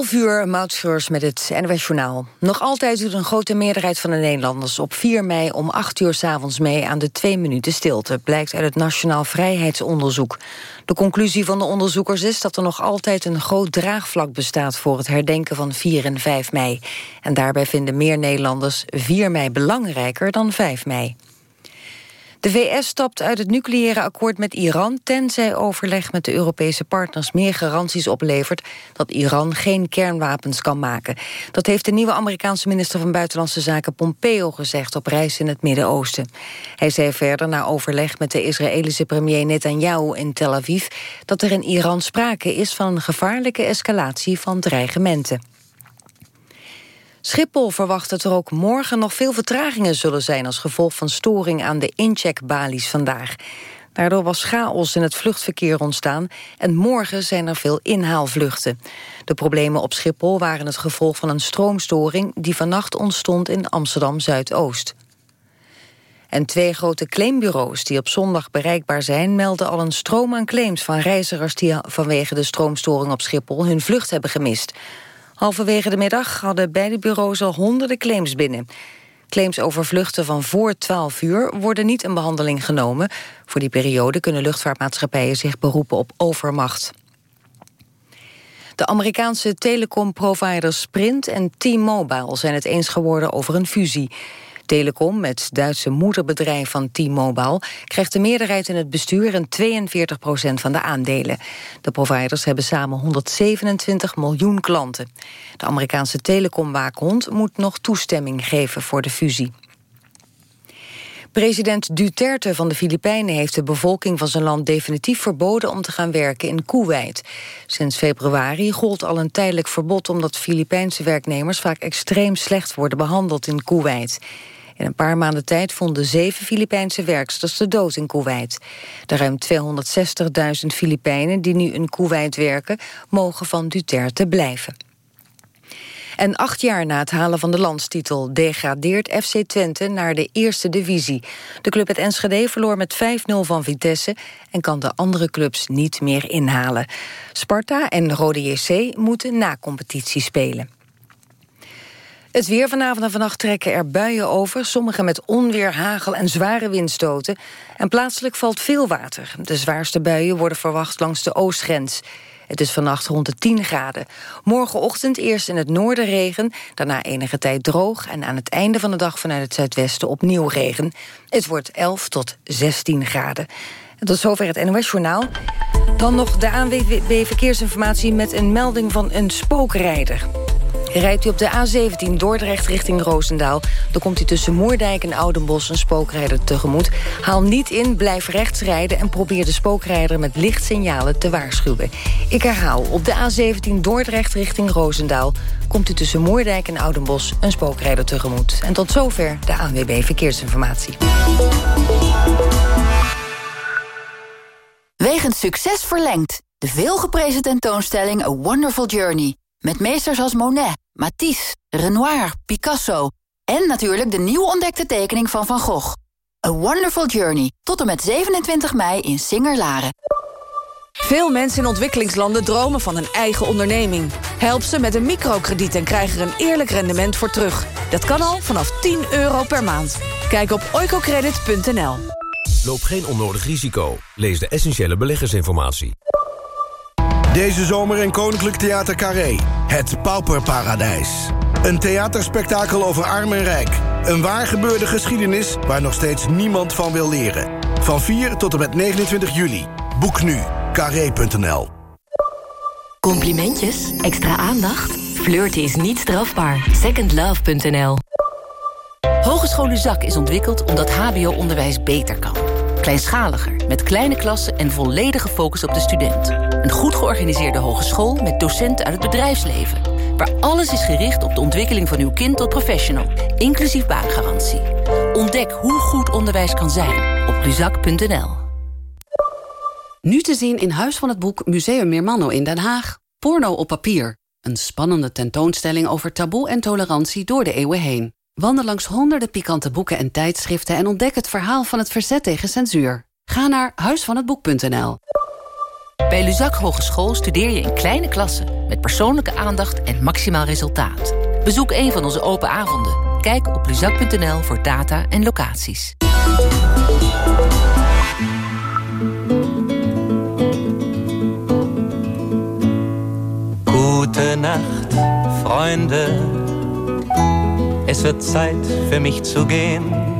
11 uur, Mautschreurs met het NWS Journaal. Nog altijd doet een grote meerderheid van de Nederlanders... op 4 mei om 8 uur s'avonds mee aan de 2 minuten stilte... blijkt uit het Nationaal Vrijheidsonderzoek. De conclusie van de onderzoekers is dat er nog altijd... een groot draagvlak bestaat voor het herdenken van 4 en 5 mei. En daarbij vinden meer Nederlanders 4 mei belangrijker dan 5 mei. De VS stapt uit het nucleaire akkoord met Iran... tenzij overleg met de Europese partners meer garanties oplevert... dat Iran geen kernwapens kan maken. Dat heeft de nieuwe Amerikaanse minister van Buitenlandse Zaken Pompeo gezegd... op reis in het Midden-Oosten. Hij zei verder na overleg met de Israëlische premier Netanyahu in Tel Aviv... dat er in Iran sprake is van een gevaarlijke escalatie van dreigementen. Schiphol verwacht dat er ook morgen nog veel vertragingen zullen zijn... als gevolg van storing aan de incheckbalies vandaag. Daardoor was chaos in het vluchtverkeer ontstaan... en morgen zijn er veel inhaalvluchten. De problemen op Schiphol waren het gevolg van een stroomstoring... die vannacht ontstond in Amsterdam-Zuidoost. En twee grote claimbureaus die op zondag bereikbaar zijn... melden al een stroom aan claims van reizigers... die vanwege de stroomstoring op Schiphol hun vlucht hebben gemist... Halverwege de middag hadden beide bureaus al honderden claims binnen. Claims over vluchten van voor 12 uur worden niet in behandeling genomen. Voor die periode kunnen luchtvaartmaatschappijen zich beroepen op overmacht. De Amerikaanse telecomproviders Sprint en T-Mobile zijn het eens geworden over een fusie. Telecom, het Duitse moederbedrijf van T-Mobile... krijgt de meerderheid in het bestuur en 42 procent van de aandelen. De providers hebben samen 127 miljoen klanten. De Amerikaanse telecomwaakhond moet nog toestemming geven voor de fusie. President Duterte van de Filipijnen heeft de bevolking van zijn land definitief verboden om te gaan werken in Kuwait. Sinds februari gold al een tijdelijk verbod omdat Filipijnse werknemers vaak extreem slecht worden behandeld in Kuwait. In een paar maanden tijd vonden zeven Filipijnse werksters de dood in Kuwait. De ruim 260.000 Filipijnen die nu in Kuwait werken... mogen van Duterte blijven. En acht jaar na het halen van de landstitel degradeert FC Twente naar de eerste divisie. De club uit Enschede verloor met 5-0 van Vitesse en kan de andere clubs niet meer inhalen. Sparta en Rode JC moeten na competitie spelen. Het weer vanavond en vannacht trekken er buien over. Sommige met onweer, hagel en zware windstoten. En plaatselijk valt veel water. De zwaarste buien worden verwacht langs de oostgrens. Het is vannacht rond de 10 graden. Morgenochtend eerst in het noorden regen, daarna enige tijd droog... en aan het einde van de dag vanuit het zuidwesten opnieuw regen. Het wordt 11 tot 16 graden. En tot zover het NOS Journaal. Dan nog de ANWB Verkeersinformatie met een melding van een spookrijder. Rijdt u op de A17 Dordrecht richting Roosendaal... dan komt u tussen Moerdijk en Oudenbos een spookrijder tegemoet. Haal niet in, blijf rechts rijden... en probeer de spookrijder met lichtsignalen te waarschuwen. Ik herhaal, op de A17 Dordrecht richting Roosendaal... komt u tussen Moerdijk en Oudenbos een spookrijder tegemoet. En tot zover de ANWB Verkeersinformatie. Wegens succes verlengd. De veelgeprezen tentoonstelling A Wonderful Journey... Met meesters als Monet, Matisse, Renoir, Picasso... en natuurlijk de nieuw ontdekte tekening van Van Gogh. A Wonderful Journey, tot en met 27 mei in Singer-Laren. Veel mensen in ontwikkelingslanden dromen van een eigen onderneming. Help ze met een microkrediet en krijg er een eerlijk rendement voor terug. Dat kan al vanaf 10 euro per maand. Kijk op oicocredit.nl. Loop geen onnodig risico. Lees de essentiële beleggersinformatie. Deze zomer in Koninklijk Theater Carré. Het Pauperparadijs. Een theaterspektakel over arm en rijk. Een waar gebeurde geschiedenis waar nog steeds niemand van wil leren. Van 4 tot en met 29 juli. Boek nu. Carré.nl Complimentjes? Extra aandacht? Flirten is niet strafbaar. Secondlove.nl Hogeschool Zak is ontwikkeld omdat hbo-onderwijs beter kan. Kleinschaliger, met kleine klassen en volledige focus op de student. Een goed georganiseerde hogeschool met docenten uit het bedrijfsleven. Waar alles is gericht op de ontwikkeling van uw kind tot professional. Inclusief baangarantie. Ontdek hoe goed onderwijs kan zijn op luzak.nl. Nu te zien in Huis van het Boek Museum Meermanno in Den Haag. Porno op papier. Een spannende tentoonstelling over taboe en tolerantie door de eeuwen heen. Wandel langs honderden pikante boeken en tijdschriften... en ontdek het verhaal van het verzet tegen censuur. Ga naar huisvanhetboek.nl. Bij Luzak Hogeschool studeer je in kleine klassen met persoonlijke aandacht en maximaal resultaat. Bezoek een van onze open avonden. Kijk op luzak.nl voor data en locaties. Gute Nacht, Freunde. Es wird Zeit für mich zu gehen.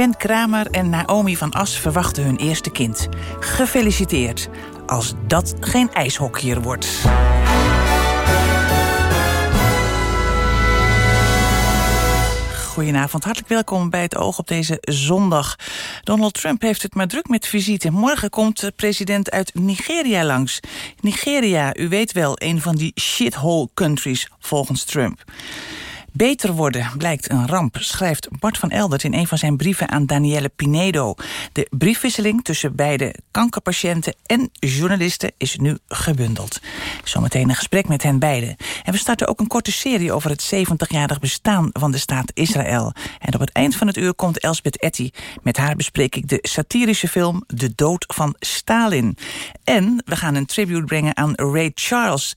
Sven Kramer en Naomi van As verwachten hun eerste kind. Gefeliciteerd, als dat geen ijshockeyer wordt. Goedenavond, hartelijk welkom bij het Oog op deze zondag. Donald Trump heeft het maar druk met visite. Morgen komt de president uit Nigeria langs. Nigeria, u weet wel, een van die shithole countries volgens Trump. Beter worden blijkt een ramp, schrijft Bart van Eldert in een van zijn brieven aan Danielle Pinedo. De briefwisseling tussen beide kankerpatiënten en journalisten is nu gebundeld. Zometeen een gesprek met hen beiden. En we starten ook een korte serie over het 70-jarig bestaan van de staat Israël. En op het eind van het uur komt Elsbeth Etty. Met haar bespreek ik de satirische film De Dood van Stalin. En we gaan een tribute brengen aan Ray Charles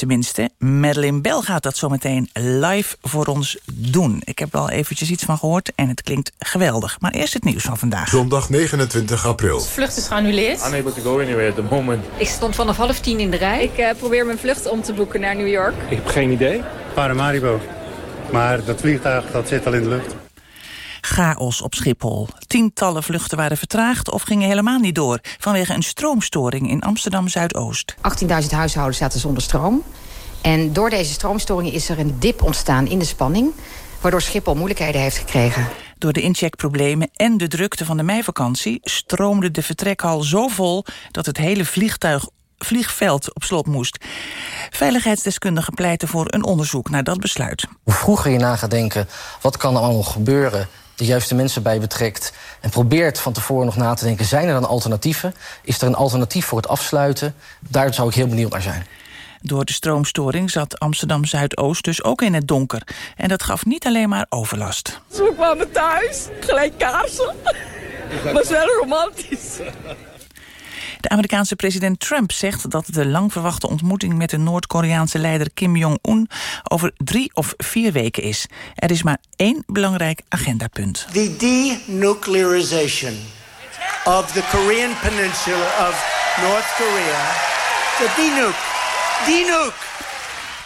tenminste. Madeline Bell gaat dat zometeen live voor ons doen. Ik heb er al eventjes iets van gehoord en het klinkt geweldig. Maar eerst het nieuws van vandaag. Zondag 29 april. De vlucht is geannuleerd. Unable to go anywhere at the moment. Ik stond vanaf half tien in de rij. Ik uh, probeer mijn vlucht om te boeken naar New York. Ik heb geen idee. Paramaribo. Maar dat vliegtuig dat zit al in de lucht. Chaos op Schiphol. Tientallen vluchten waren vertraagd of gingen helemaal niet door... vanwege een stroomstoring in Amsterdam-Zuidoost. 18.000 huishoudens zaten zonder stroom. En door deze stroomstoring is er een dip ontstaan in de spanning... waardoor Schiphol moeilijkheden heeft gekregen. Door de incheckproblemen en de drukte van de meivakantie... stroomde de vertrekhal zo vol dat het hele vliegtuig vliegveld op slot moest. Veiligheidsdeskundigen pleiten voor een onderzoek naar dat besluit. Hoe vroeger je na gaat denken, wat kan er allemaal gebeuren de juiste mensen bij betrekt... en probeert van tevoren nog na te denken... zijn er dan alternatieven? Is er een alternatief voor het afsluiten? Daar zou ik heel benieuwd naar zijn. Door de stroomstoring zat Amsterdam-Zuidoost dus ook in het donker. En dat gaf niet alleen maar overlast. We kwamen thuis, gelijk kaarsen. Was wel romantisch. De Amerikaanse president Trump zegt dat de lang verwachte ontmoeting... met de Noord-Koreaanse leider Kim Jong-un over drie of vier weken is. Er is maar één belangrijk agendapunt. The denuclearization of the Korean peninsula of North Korea. The denuke. Denuke.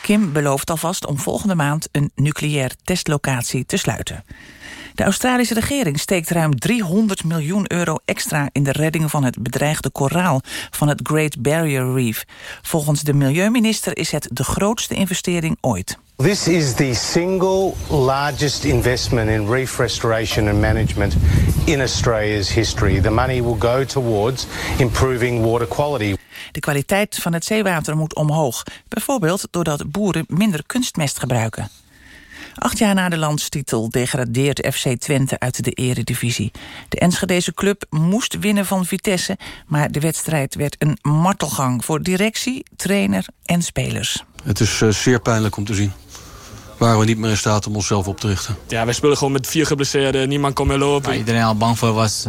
Kim belooft alvast om volgende maand een nucleair testlocatie te sluiten. De Australische regering steekt ruim 300 miljoen euro extra... in de redding van het bedreigde koraal van het Great Barrier Reef. Volgens de milieuminister is het de grootste investering ooit. This is the single largest investment in reef restoration and management in Australia's history. The money will go towards improving water quality. De kwaliteit van het zeewater moet omhoog. Bijvoorbeeld doordat boeren minder kunstmest gebruiken. Acht jaar na de landstitel degradeert FC Twente uit de eredivisie. De Enschedeze club moest winnen van Vitesse... maar de wedstrijd werd een martelgang voor directie, trainer en spelers. Het is uh, zeer pijnlijk om te zien. Waren we niet meer in staat om onszelf op te richten. Ja, wij speelden gewoon met vier geblesseerden. Niemand kon meer lopen. Waar iedereen al bang voor was,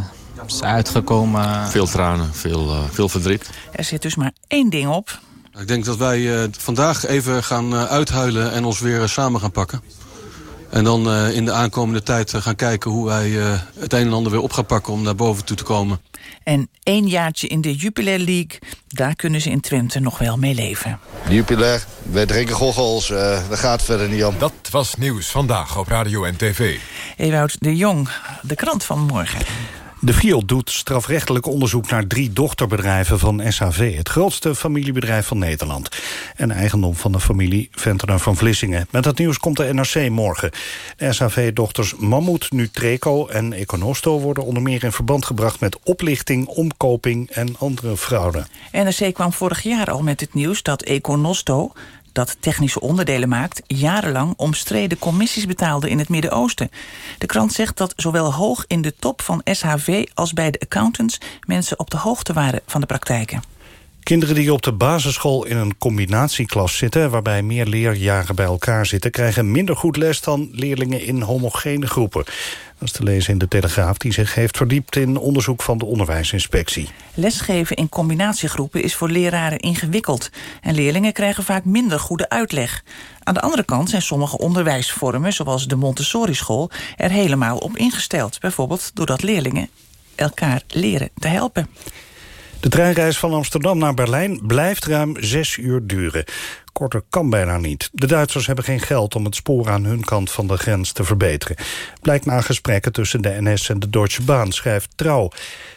is uitgekomen. Veel tranen, veel, uh, veel verdriet. Er zit dus maar één ding op. Ik denk dat wij uh, vandaag even gaan uh, uithuilen en ons weer samen gaan pakken. En dan uh, in de aankomende tijd uh, gaan kijken hoe wij uh, het een en ander weer op gaan pakken om naar boven toe te komen. En één jaartje in de Jupiler League, daar kunnen ze in Twente nog wel mee leven. Jupiler, wij drinken goggels, daar gaat verder niet om. Dat was nieuws vandaag op radio en tv. Ewout de Jong, de krant van morgen. De FIOD doet strafrechtelijk onderzoek naar drie dochterbedrijven van SHV... het grootste familiebedrijf van Nederland. En eigendom van de familie Ventener van Vlissingen. Met dat nieuws komt de NRC morgen. De SHV-dochters Mammoet, Nutreco en Econosto... worden onder meer in verband gebracht met oplichting, omkoping en andere fraude. NRC kwam vorig jaar al met het nieuws dat Econosto dat technische onderdelen maakt... jarenlang omstreden commissies betaalde in het Midden-Oosten. De krant zegt dat zowel hoog in de top van SHV... als bij de accountants mensen op de hoogte waren van de praktijken. Kinderen die op de basisschool in een combinatieklas zitten... waarbij meer leerjaren bij elkaar zitten... krijgen minder goed les dan leerlingen in homogene groepen. Dat is te lezen in de Telegraaf, die zich heeft verdiept... in onderzoek van de onderwijsinspectie. Lesgeven in combinatiegroepen is voor leraren ingewikkeld... en leerlingen krijgen vaak minder goede uitleg. Aan de andere kant zijn sommige onderwijsvormen... zoals de Montessori-school, er helemaal op ingesteld. Bijvoorbeeld doordat leerlingen elkaar leren te helpen. De treinreis van Amsterdam naar Berlijn blijft ruim zes uur duren. Korter kan bijna niet. De Duitsers hebben geen geld om het spoor aan hun kant van de grens te verbeteren. Blijkt na gesprekken tussen de NS en de Deutsche Bahn, schrijft Trouw.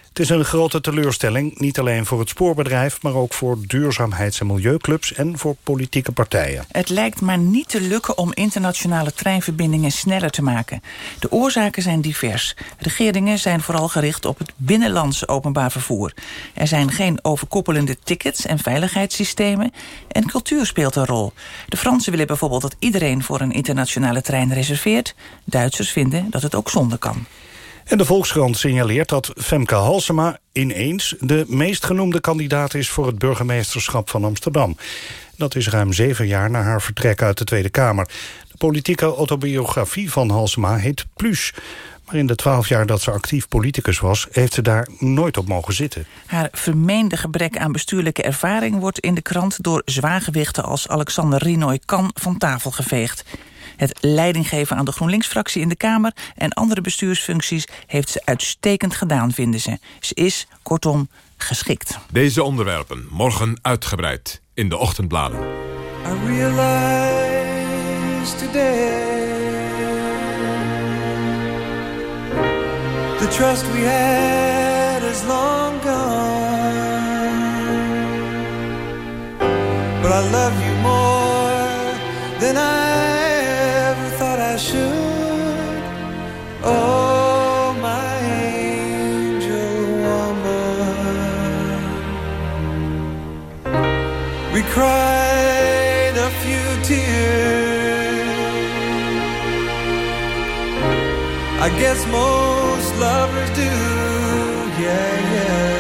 Het is een grote teleurstelling, niet alleen voor het spoorbedrijf... maar ook voor duurzaamheids- en milieuclubs en voor politieke partijen. Het lijkt maar niet te lukken om internationale treinverbindingen sneller te maken. De oorzaken zijn divers. Regeringen zijn vooral gericht op het binnenlandse openbaar vervoer. Er zijn geen overkoppelende tickets en veiligheidssystemen... en cultuur speelt een rol. De Fransen willen bijvoorbeeld dat iedereen voor een internationale trein reserveert. Duitsers vinden dat het ook zonder kan. En de Volkskrant signaleert dat Femke Halsema ineens... de meest genoemde kandidaat is voor het burgemeesterschap van Amsterdam. Dat is ruim zeven jaar na haar vertrek uit de Tweede Kamer. De politieke autobiografie van Halsema heet Plus... Maar in de twaalf jaar dat ze actief politicus was... heeft ze daar nooit op mogen zitten. Haar vermeende gebrek aan bestuurlijke ervaring... wordt in de krant door zwaargewichten als Alexander Rinoy kan van tafel geveegd. Het leidinggeven aan de GroenLinks-fractie in de Kamer... en andere bestuursfuncties heeft ze uitstekend gedaan, vinden ze. Ze is, kortom, geschikt. Deze onderwerpen morgen uitgebreid in de ochtendbladen. I realize today The trust we had is long gone guess most lovers do, yeah, yeah.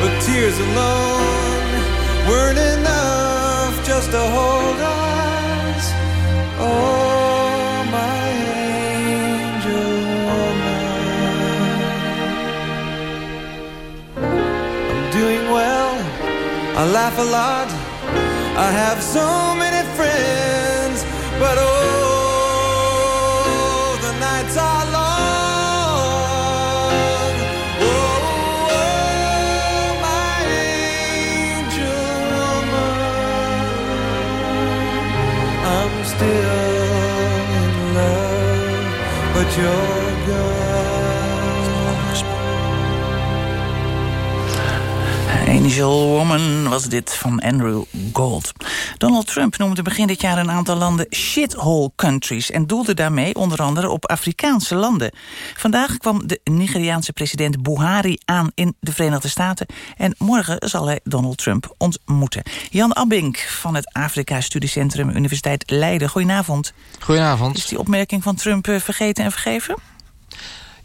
But tears alone weren't enough just to hold us. Oh, my angel oh, woman. I'm doing well, I laugh a lot. I have so many friends, but oh, but Angel Woman was dit van Andrew Gold. Donald Trump noemde begin dit jaar een aantal landen shithole countries... en doelde daarmee onder andere op Afrikaanse landen. Vandaag kwam de Nigeriaanse president Buhari aan in de Verenigde Staten... en morgen zal hij Donald Trump ontmoeten. Jan Abink van het Afrika-studiecentrum Universiteit Leiden. Goedenavond. Goedenavond. Is die opmerking van Trump eh, vergeten en vergeven?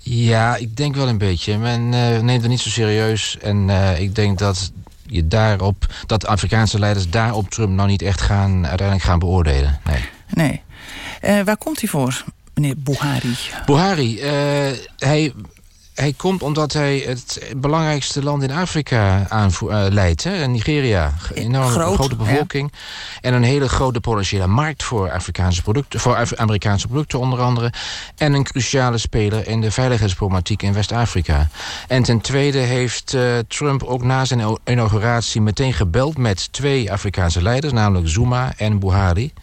Ja, ik denk wel een beetje. Men uh, neemt het niet zo serieus. En uh, ik denk dat je daarop, dat Afrikaanse leiders daarop Trump nou niet echt gaan, uiteindelijk gaan beoordelen. Nee. Nee. Uh, waar komt hij voor, meneer Buhari? Buhari, hij hij komt omdat hij het belangrijkste land in Afrika uh, leidt. Hè? Nigeria. Een enorm Groot, grote bevolking. Ja. En een hele grote potentiële markt voor, Afrikaanse producten, voor Af Amerikaanse producten onder andere. En een cruciale speler in de veiligheidsproblematiek in West-Afrika. En ten tweede heeft uh, Trump ook na zijn inauguratie meteen gebeld met twee Afrikaanse leiders. Namelijk Zuma en Buhari.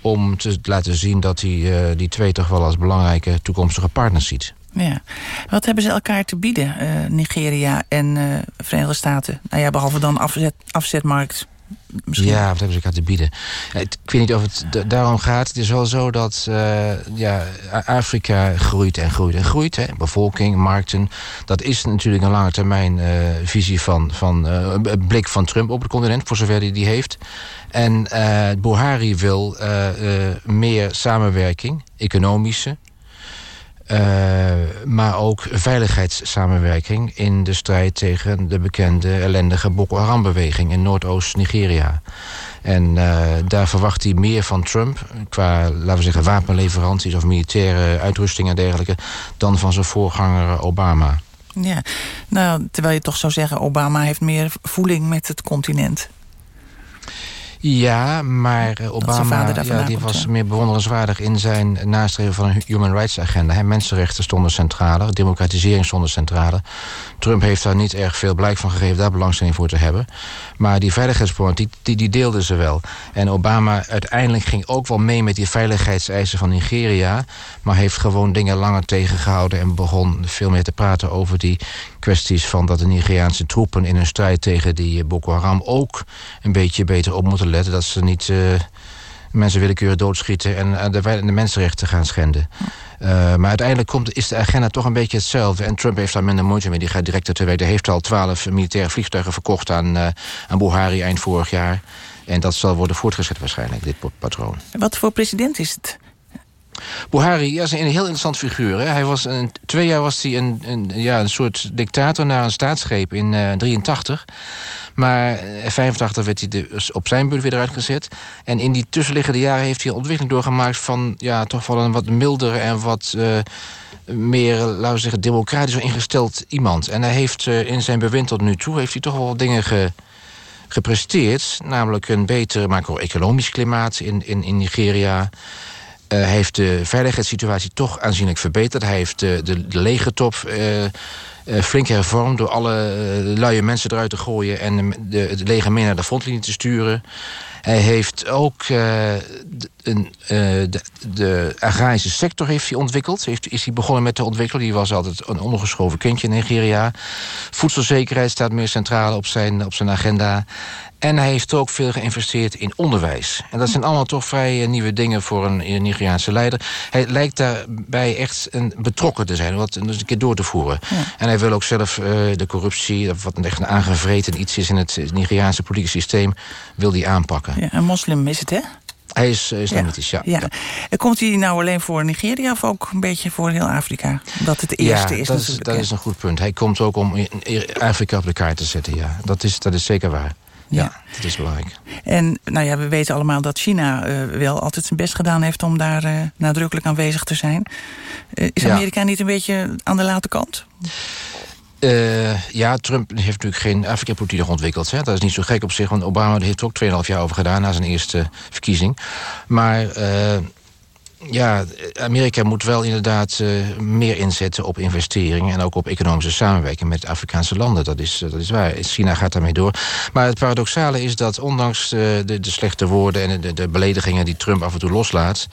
Om te laten zien dat hij uh, die twee toch wel als belangrijke toekomstige partners ziet. Ja. Wat hebben ze elkaar te bieden, uh, Nigeria en uh, Verenigde Staten? Nou ja, behalve dan afzet, afzetmarkt. Misschien. Ja, wat hebben ze elkaar te bieden? Ik weet niet of het daarom gaat. Het is wel zo dat uh, ja, Afrika groeit en groeit en groeit. Hè. Bevolking, markten. Dat is natuurlijk een lange termijn visie van, van blik van Trump op het continent, voor zover hij die heeft. En Buhari wil meer samenwerking, economische, maar ook veiligheidssamenwerking in de strijd tegen de bekende ellendige Boko Haram-beweging in Noordoost-Nigeria. En uh, daar verwacht hij meer van Trump, qua, laten we zeggen, wapenleveranties of militaire uitrusting en dergelijke, dan van zijn voorganger Obama. Ja, nou, terwijl je toch zou zeggen, Obama heeft meer voeling met het continent. Ja, maar Obama ja, die was meer bewonderenswaardig in zijn nastreven van een human rights agenda. Mensenrechten stonden centrale, democratisering stond centrale. Trump heeft daar niet erg veel blijk van gegeven daar belangstelling voor te hebben. Maar die veiligheidspolitiek, die, die deelden ze wel. En Obama uiteindelijk ging ook wel mee met die veiligheidseisen van Nigeria. Maar heeft gewoon dingen langer tegengehouden en begon veel meer te praten over die kwesties van dat de Nigeriaanse troepen in hun strijd tegen die Boko Haram ook een beetje beter op moeten letten. Dat ze niet uh, mensen willekeurig doodschieten en uh, de, de, mensenrechten gaan schenden. Uh, maar uiteindelijk komt, is de agenda toch een beetje hetzelfde. En Trump heeft daar minder moeite mee. Die gaat direct te weten. Hij heeft al twaalf militaire vliegtuigen verkocht aan, aan Buhari eind vorig jaar. En dat zal worden voortgezet waarschijnlijk, dit patroon. Wat voor president is het? Buhari ja, is een heel interessant figuur. Hè. Hij was een, twee jaar was hij een, een, ja, een soort dictator naar een staatsgreep in 1983. Uh, maar in 85 werd hij dus op zijn beurt weer eruit gezet. En in die tussenliggende jaren heeft hij een ontwikkeling doorgemaakt... van ja, toch wel een wat mildere en wat... Uh, meer, laten we zeggen, democratisch ingesteld iemand. En hij heeft uh, in zijn bewind tot nu toe... heeft hij toch wel dingen ge, gepresteerd. Namelijk een beter macro-economisch klimaat in, in, in Nigeria... Uh, hij heeft de veiligheidssituatie toch aanzienlijk verbeterd. Hij heeft de, de, de legertop uh, flink hervormd... door alle luie mensen eruit te gooien... en de, het leger meer naar de frontlinie te sturen. Hij heeft ook een, de, de, agrarische sector heeft hij ontwikkeld. Heeft, is hij begonnen met te ontwikkelen. Die was altijd een ondergeschoven kindje in Nigeria. Voedselzekerheid staat meer centraal op zijn, op zijn agenda. En hij heeft ook veel geïnvesteerd in onderwijs. En dat zijn allemaal toch vrij nieuwe dingen voor een Nigeriaanse leider. Hij lijkt daarbij echt een betrokken te zijn, wat een keer door te voeren. Ja. En hij wil ook zelf uh, de corruptie, wat echt een aangevreten iets is in het Nigeriaanse politieke systeem, wil hij aanpakken. Ja, een moslim is het, hè? Hij is islamitisch, ja. ja. ja. Komt hij nou alleen voor Nigeria of ook een beetje voor heel Afrika? Dat het eerste ja, is dat is, dat is een goed punt. Hij komt ook om Afrika op de kaart te zetten, ja. Dat is, dat is zeker waar. Ja, dat is belangrijk. En nou ja, we weten allemaal dat China uh, wel altijd zijn best gedaan heeft... om daar uh, nadrukkelijk aanwezig te zijn. Uh, is Amerika ja. niet een beetje aan de late kant? ja, Trump heeft natuurlijk geen Afrika-politiek nog ontwikkeld. Hè? Dat is niet zo gek op zich, want Obama heeft er ook 2,5 jaar over gedaan... na zijn eerste verkiezing. Maar ja, Amerika moet wel inderdaad uh, meer inzetten op investeringen... en ook op economische samenwerking met Afrikaanse landen. Dat is, uh, dat is waar. China gaat daarmee door. Maar het paradoxale is dat ondanks uh, de, de, slechte woorden... en de, de beledigingen die Trump af en toe loslaat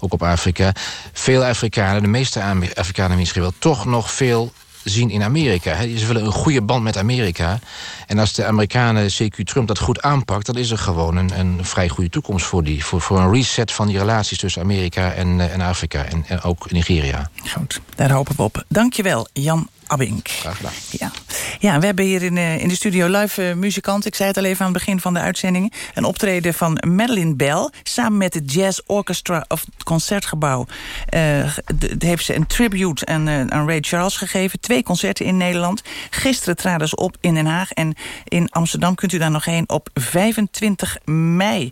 ook op Afrika... veel Afrikanen, de meeste Afrikanen misschien wel... toch nog veel zien in Amerika. Ze willen een goede band met Amerika. En als de Amerikanen, CQ Trump, dat goed aanpakt... dan is er gewoon een, een vrij goede toekomst voor, die, voor, voor een reset van die relaties... tussen Amerika en, en Afrika en, en ook Nigeria. Goed, daar hopen we op. Dankjewel, Jan Abink. Graag gedaan. Ja. ja, we hebben hier in, in de studio live uh, muzikant. Ik zei het al even aan het begin van de uitzending. Een optreden van Madeline Bell. Samen met het Jazz Orchestra of het Concertgebouw. Uh, heeft ze een tribute aan, uh, aan Ray Charles gegeven. Twee concerten in Nederland. Gisteren traden ze op in Den Haag. En in Amsterdam kunt u daar nog heen op 25 mei.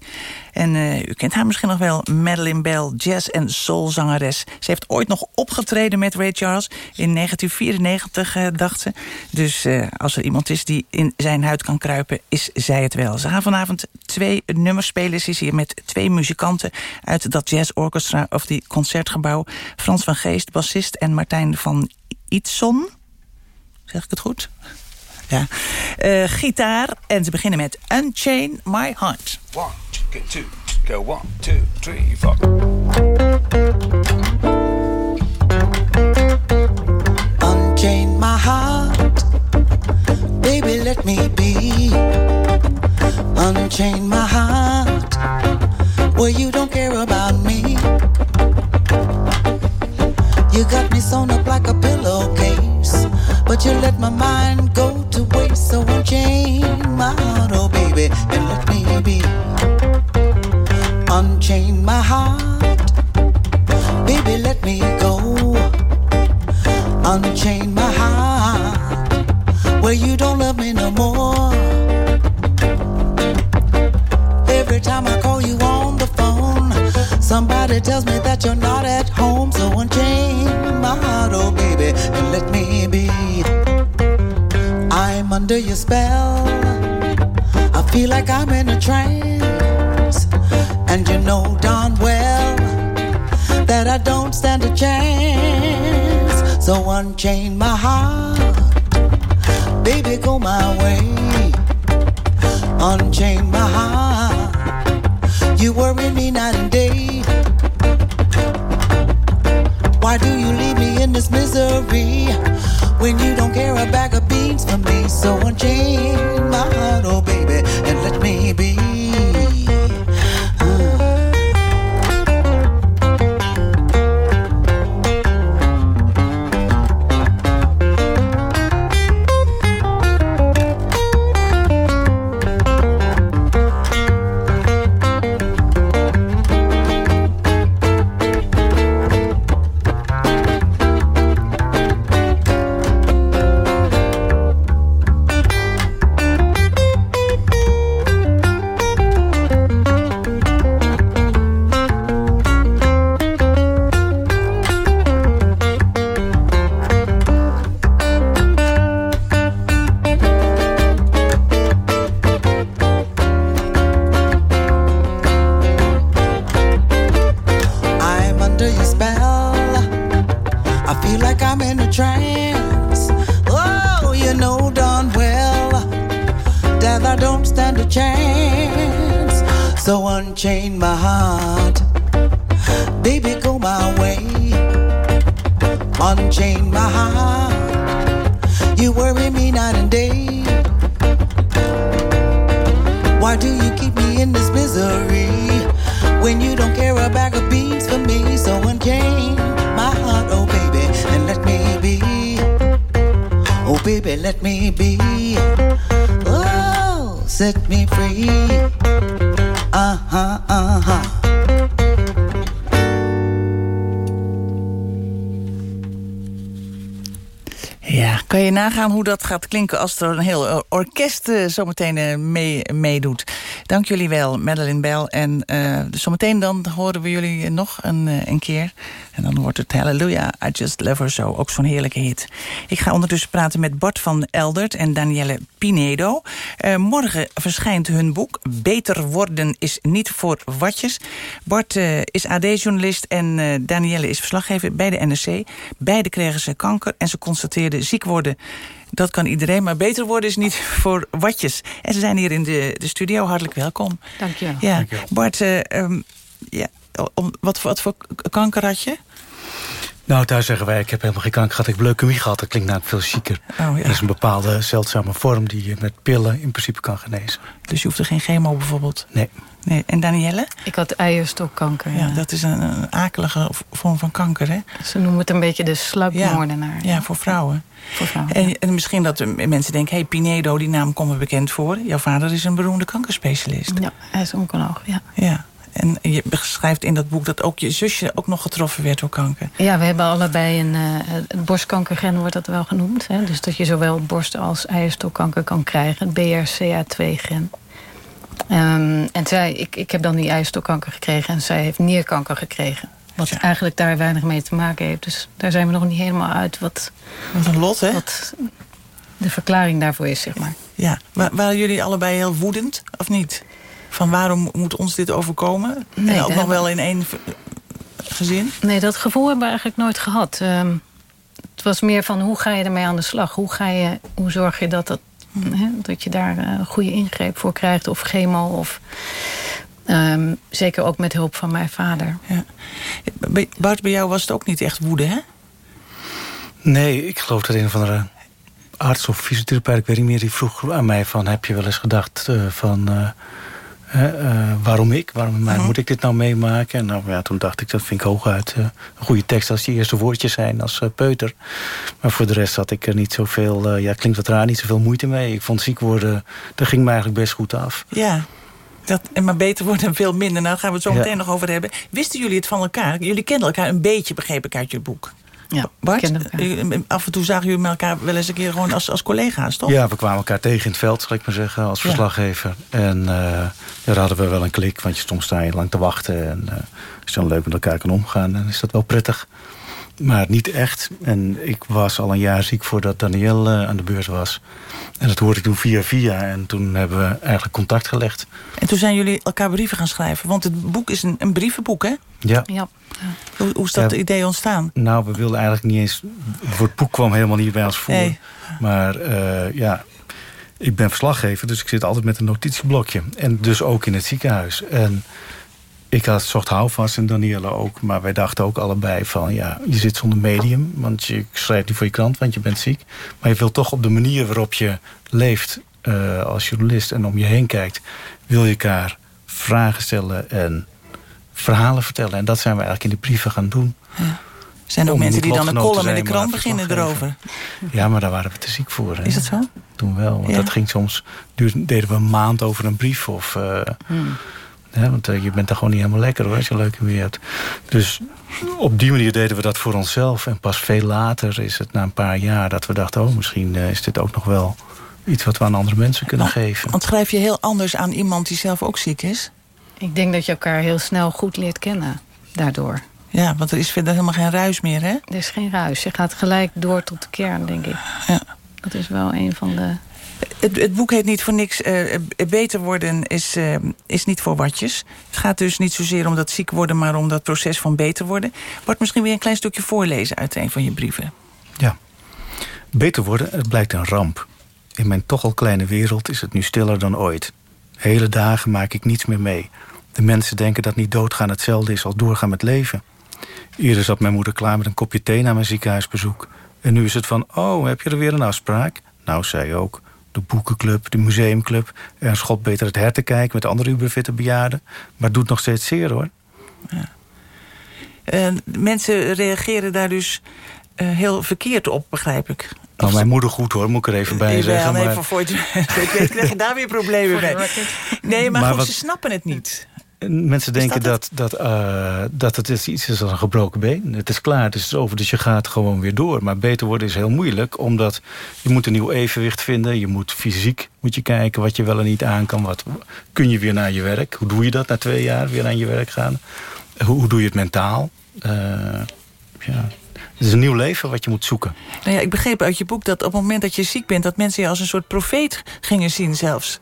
En u kent haar misschien nog wel, Madeline Bell, jazz- en soulzangeres. Ze heeft ooit nog opgetreden met Ray Charles. In 1994, uh, dacht ze. Dus uh, als er iemand is die in zijn huid kan kruipen, is zij het wel. Ze gaan vanavond twee nummers spelen. Ze is hier met twee muzikanten uit dat jazz orchestra of die concertgebouw. Frans van Geest, bassist en Martijn van Ietson. Zeg ik het goed? Ja. Uh, gitaar. En ze beginnen met Unchain My Heart. One, two, go one, two, three, four. Me be. Unchain my heart. Well, you don't care about me. You got me sewn up like a pillowcase. But you let my mind go to waste. So unchain my heart, oh baby, and let me be. Unchain my heart. Baby, let me go. Unchain my heart. Well, you don't love me no more. Every time I call you on the phone, somebody tells me that you're not at home. So unchain my heart, oh baby, and let me be. I'm under your spell. I feel like I'm in a trance. And you know darn well that I don't stand a chance. So unchain my heart. Baby, go my way. Unchain my heart. You worry me night and day. Why do you leave me in this misery when you don't care a bag of beans for me? So unchain my heart, oh baby, and let me be. Me free. Kan je nagaan hoe dat gaat klinken als er een heel eh, orkest eh, zometeen eh, mee, meedoet. Dank jullie wel, Madeleine Bell. En zometeen dan horen we jullie nog een, een keer. En dan wordt het Hallelujah, I Just Love Her So. Ook zo'n heerlijke hit. Ik ga ondertussen praten met Bart van Eldert en Danielle Pinedo. Morgen verschijnt hun boek Beter worden is niet voor watjes. Bart is AD-journalist en Danielle is verslaggever bij de NRC. Beide kregen ze kanker en ze constateerden ziek worden... Dat kan iedereen, maar beter worden is niet voor watjes. En ze zijn hier in de, de studio. Hartelijk welkom. Dank je wel. Ja, Bart, eh, ehm, ja, om, wat, wat voor kanker had je? Nou, thuis zeggen wij, ik heb helemaal geen kanker gehad. Ik heb leukemie gehad. Dat klinkt namelijk veel chiquer. Oh, ja. Dat is een bepaalde zeldzame vorm die je met pillen in principe kan genezen. Dus je hoeft er geen chemo bijvoorbeeld? Nee. Nee. En Danielle? Ik had eierstokkanker. Ja, Ja, dat is een, een akelige vorm van kanker, hè? Ze noemen het een beetje de sluipmoordenaar. Ja, voor vrouwen. Voor vrouwen. En, en misschien dat mensen denken... hey, Pinedo, die naam komt me bekend voor. Jouw vader is een beroemde kankerspecialist. Ja, hij is oncoloog, ja. Ja. En je beschrijft in dat boek dat ook je zusje ook nog getroffen werd door kanker. Ja, we hebben allebei een uh, het borstkankergen, wordt dat wel genoemd. Hè? Dus dat je zowel borst- als eierstokkanker kan krijgen. Het BRCA2-gen. Um, en zij, ik, ik heb dan die eierstokkanker gekregen en zij heeft nierkanker gekregen. Wat ja. eigenlijk daar weinig mee te maken heeft. Dus daar zijn we nog niet helemaal uit wat... Wat een lot, hè? Wat de verklaring daarvoor is, zeg maar. Ja, maar waren jullie allebei heel woedend, of niet? Van waarom moet ons dit overkomen? Nee, en ook nog wel in één gezin? Nee, dat gevoel hebben we eigenlijk nooit gehad. Um, het was meer van hoe ga je ermee aan de slag? Hoe, ga je, hoe zorg je dat, dat. Hè, dat je daar een goede ingreep voor krijgt? Of chemo of... Um, zeker ook met hulp van mijn vader. Ja. Bart, bij jou was het ook niet echt woede, hè? Nee, ik geloof dat een van de arts of fysiotherapeut, ik weet niet meer... die vroeg aan mij van, heb je wel eens gedacht uh, van... Uh, uh, waarom ik? Waarom uh-huh. moet ik dit nou meemaken? En nou, ja, toen dacht ik, dat vind ik hooguit een goede tekst... als die eerste woordjes zijn als peuter. Maar voor de rest had ik er niet zoveel... ja, klinkt wat raar, niet zoveel moeite mee. Ik vond ziek worden, dat ging me eigenlijk best goed af. Ja, dat, maar beter worden en veel minder. Nou, daar gaan we het zo meteen nog over hebben. Wisten jullie het van elkaar? Jullie kenden elkaar een beetje, begreep ik uit je boek. Ja, Bart, af en toe zagen jullie elkaar wel eens een keer gewoon als, als collega's, toch? Ja, we kwamen elkaar tegen in het veld, zal ik maar zeggen, als verslaggever. Ja. En uh, daar hadden we wel een klik, want je soms sta je lang te wachten. En uh, als je dan leuk met elkaar kan omgaan, dan is dat wel prettig. Maar niet echt. En ik was al een jaar ziek voordat Daniel uh, aan de beurt was. En dat hoorde ik toen via via. En toen hebben we eigenlijk contact gelegd. En toen zijn jullie elkaar brieven gaan schrijven. Want het boek is een, een brievenboek, hè? Ja. ja. Hoe, hoe is dat ja, idee ontstaan? Nou, we wilden eigenlijk niet eens... Voor het boek kwam helemaal niet bij ons voor. Nee. Maar uh, ja, ik ben verslaggever, dus ik zit altijd met een notitieblokje. En dus ook in het ziekenhuis. En ik had, zocht houvast en Danielle ook. Maar wij dachten ook allebei van... ja, je zit zonder medium, want je schrijft niet voor je krant... want je bent ziek. Maar je wilt toch op de manier waarop je leeft uh, als journalist... en om je heen kijkt, wil je elkaar vragen stellen... en verhalen vertellen. En dat zijn we eigenlijk in de brieven gaan doen. Ja. Zijn er ook mensen die dan een column in de krant beginnen erover? Ja, maar daar waren we te ziek voor. Hè? Is dat zo? Toen wel. Want ja. dat ging soms... deden we een maand over een brief of... Uh, hmm. Ja, want uh, je bent er gewoon niet helemaal lekker hoor, als je leukemie hebt. Dus op die manier deden we dat voor onszelf. En pas veel later is het na een paar jaar dat we dachten... oh, misschien uh, is dit ook nog wel iets wat we aan andere mensen kunnen geven. Want schrijf je heel anders aan iemand die zelf ook ziek is? Ik denk dat je elkaar heel snel goed leert kennen daardoor. Ja, want er is verder helemaal geen ruis meer, hè? Er is geen ruis. Je gaat gelijk door tot de kern, denk ik. Ja. Dat is wel een van de... Het, boek heet niet voor niks. Uh, beter worden is, uh, is niet voor watjes. Het gaat dus niet zozeer om dat ziek worden... maar om dat proces van beter worden. Wordt misschien weer een klein stukje voorlezen uit een van je brieven. Ja. Beter worden, het blijkt een ramp. In mijn toch al kleine wereld is het nu stiller dan ooit. Hele dagen maak ik niets meer mee. De mensen denken dat niet doodgaan hetzelfde is als doorgaan met leven. Eerder zat mijn moeder klaar met een kopje thee na mijn ziekenhuisbezoek. En nu is het van, oh, heb je er weer een afspraak? Nou, zij ook. De boekenclub, de museumclub. Er schot beter het her te kijken met andere uberfitte bejaarden. Maar het doet nog steeds zeer, hoor. Ja. Uh, mensen reageren daar dus uh, heel verkeerd op, begrijp ik. Nou, mijn moeder goed hoor, moet ik er even bij zeggen. Nee, maar... voor, voor, ik krijg je daar weer problemen mee. Nee, maar, maar goed, wat... ze snappen het niet. Mensen denken dat, dat, dat, uh, dat het is iets is als een gebroken been. Het is klaar, het is over, dus je gaat gewoon weer door. Maar beter worden is heel moeilijk, omdat je moet een nieuw evenwicht vinden. Je moet fysiek moet je kijken wat je wel en niet aan kan. Wat, kun je weer naar je werk? Hoe doe je dat na twee jaar, weer aan je werk gaan? Hoe, hoe doe je het mentaal? Uh, ja. Het is een nieuw leven wat je moet zoeken. Nou ja, ik begreep uit je boek dat op het moment dat je ziek bent... dat mensen je als een soort profeet gingen zien zelfs.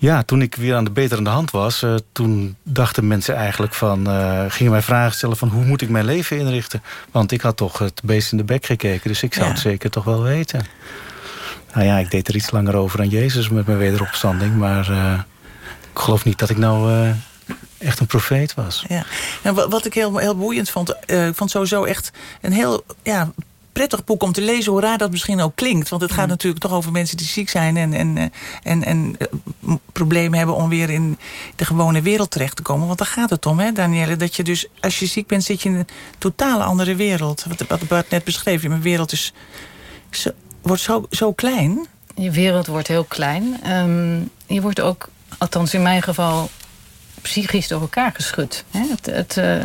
Ja, toen ik weer aan de beterende hand was... Uh, toen dachten mensen eigenlijk van... Uh, gingen mij vragen stellen van hoe moet ik mijn leven inrichten? Want ik had toch het beest in de bek gekeken. Dus ik zou ja. het zeker toch wel weten. Nou ja, ik deed er iets langer over aan Jezus met mijn wederopstanding. Maar uh, ik geloof niet dat ik nou echt een profeet was. Ja. Nou, wat ik heel, heel boeiend vond... ik vond sowieso echt een heel... Ja, prettig boek om te lezen, hoe raar dat misschien ook klinkt. Want het gaat mm. natuurlijk toch over mensen die ziek zijn... en, en, en, en uh, problemen hebben om weer in de gewone wereld terecht te komen. Want daar gaat het om, hè, Danielle? Dat je dus, als je ziek bent, zit je in een totaal andere wereld. Wat, wat Bart net beschreef, mijn wereld is, zo, wordt zo, zo klein. Je wereld wordt heel klein. Um, je wordt ook, althans in mijn geval, psychisch door elkaar geschud. Hè? Het... het uh,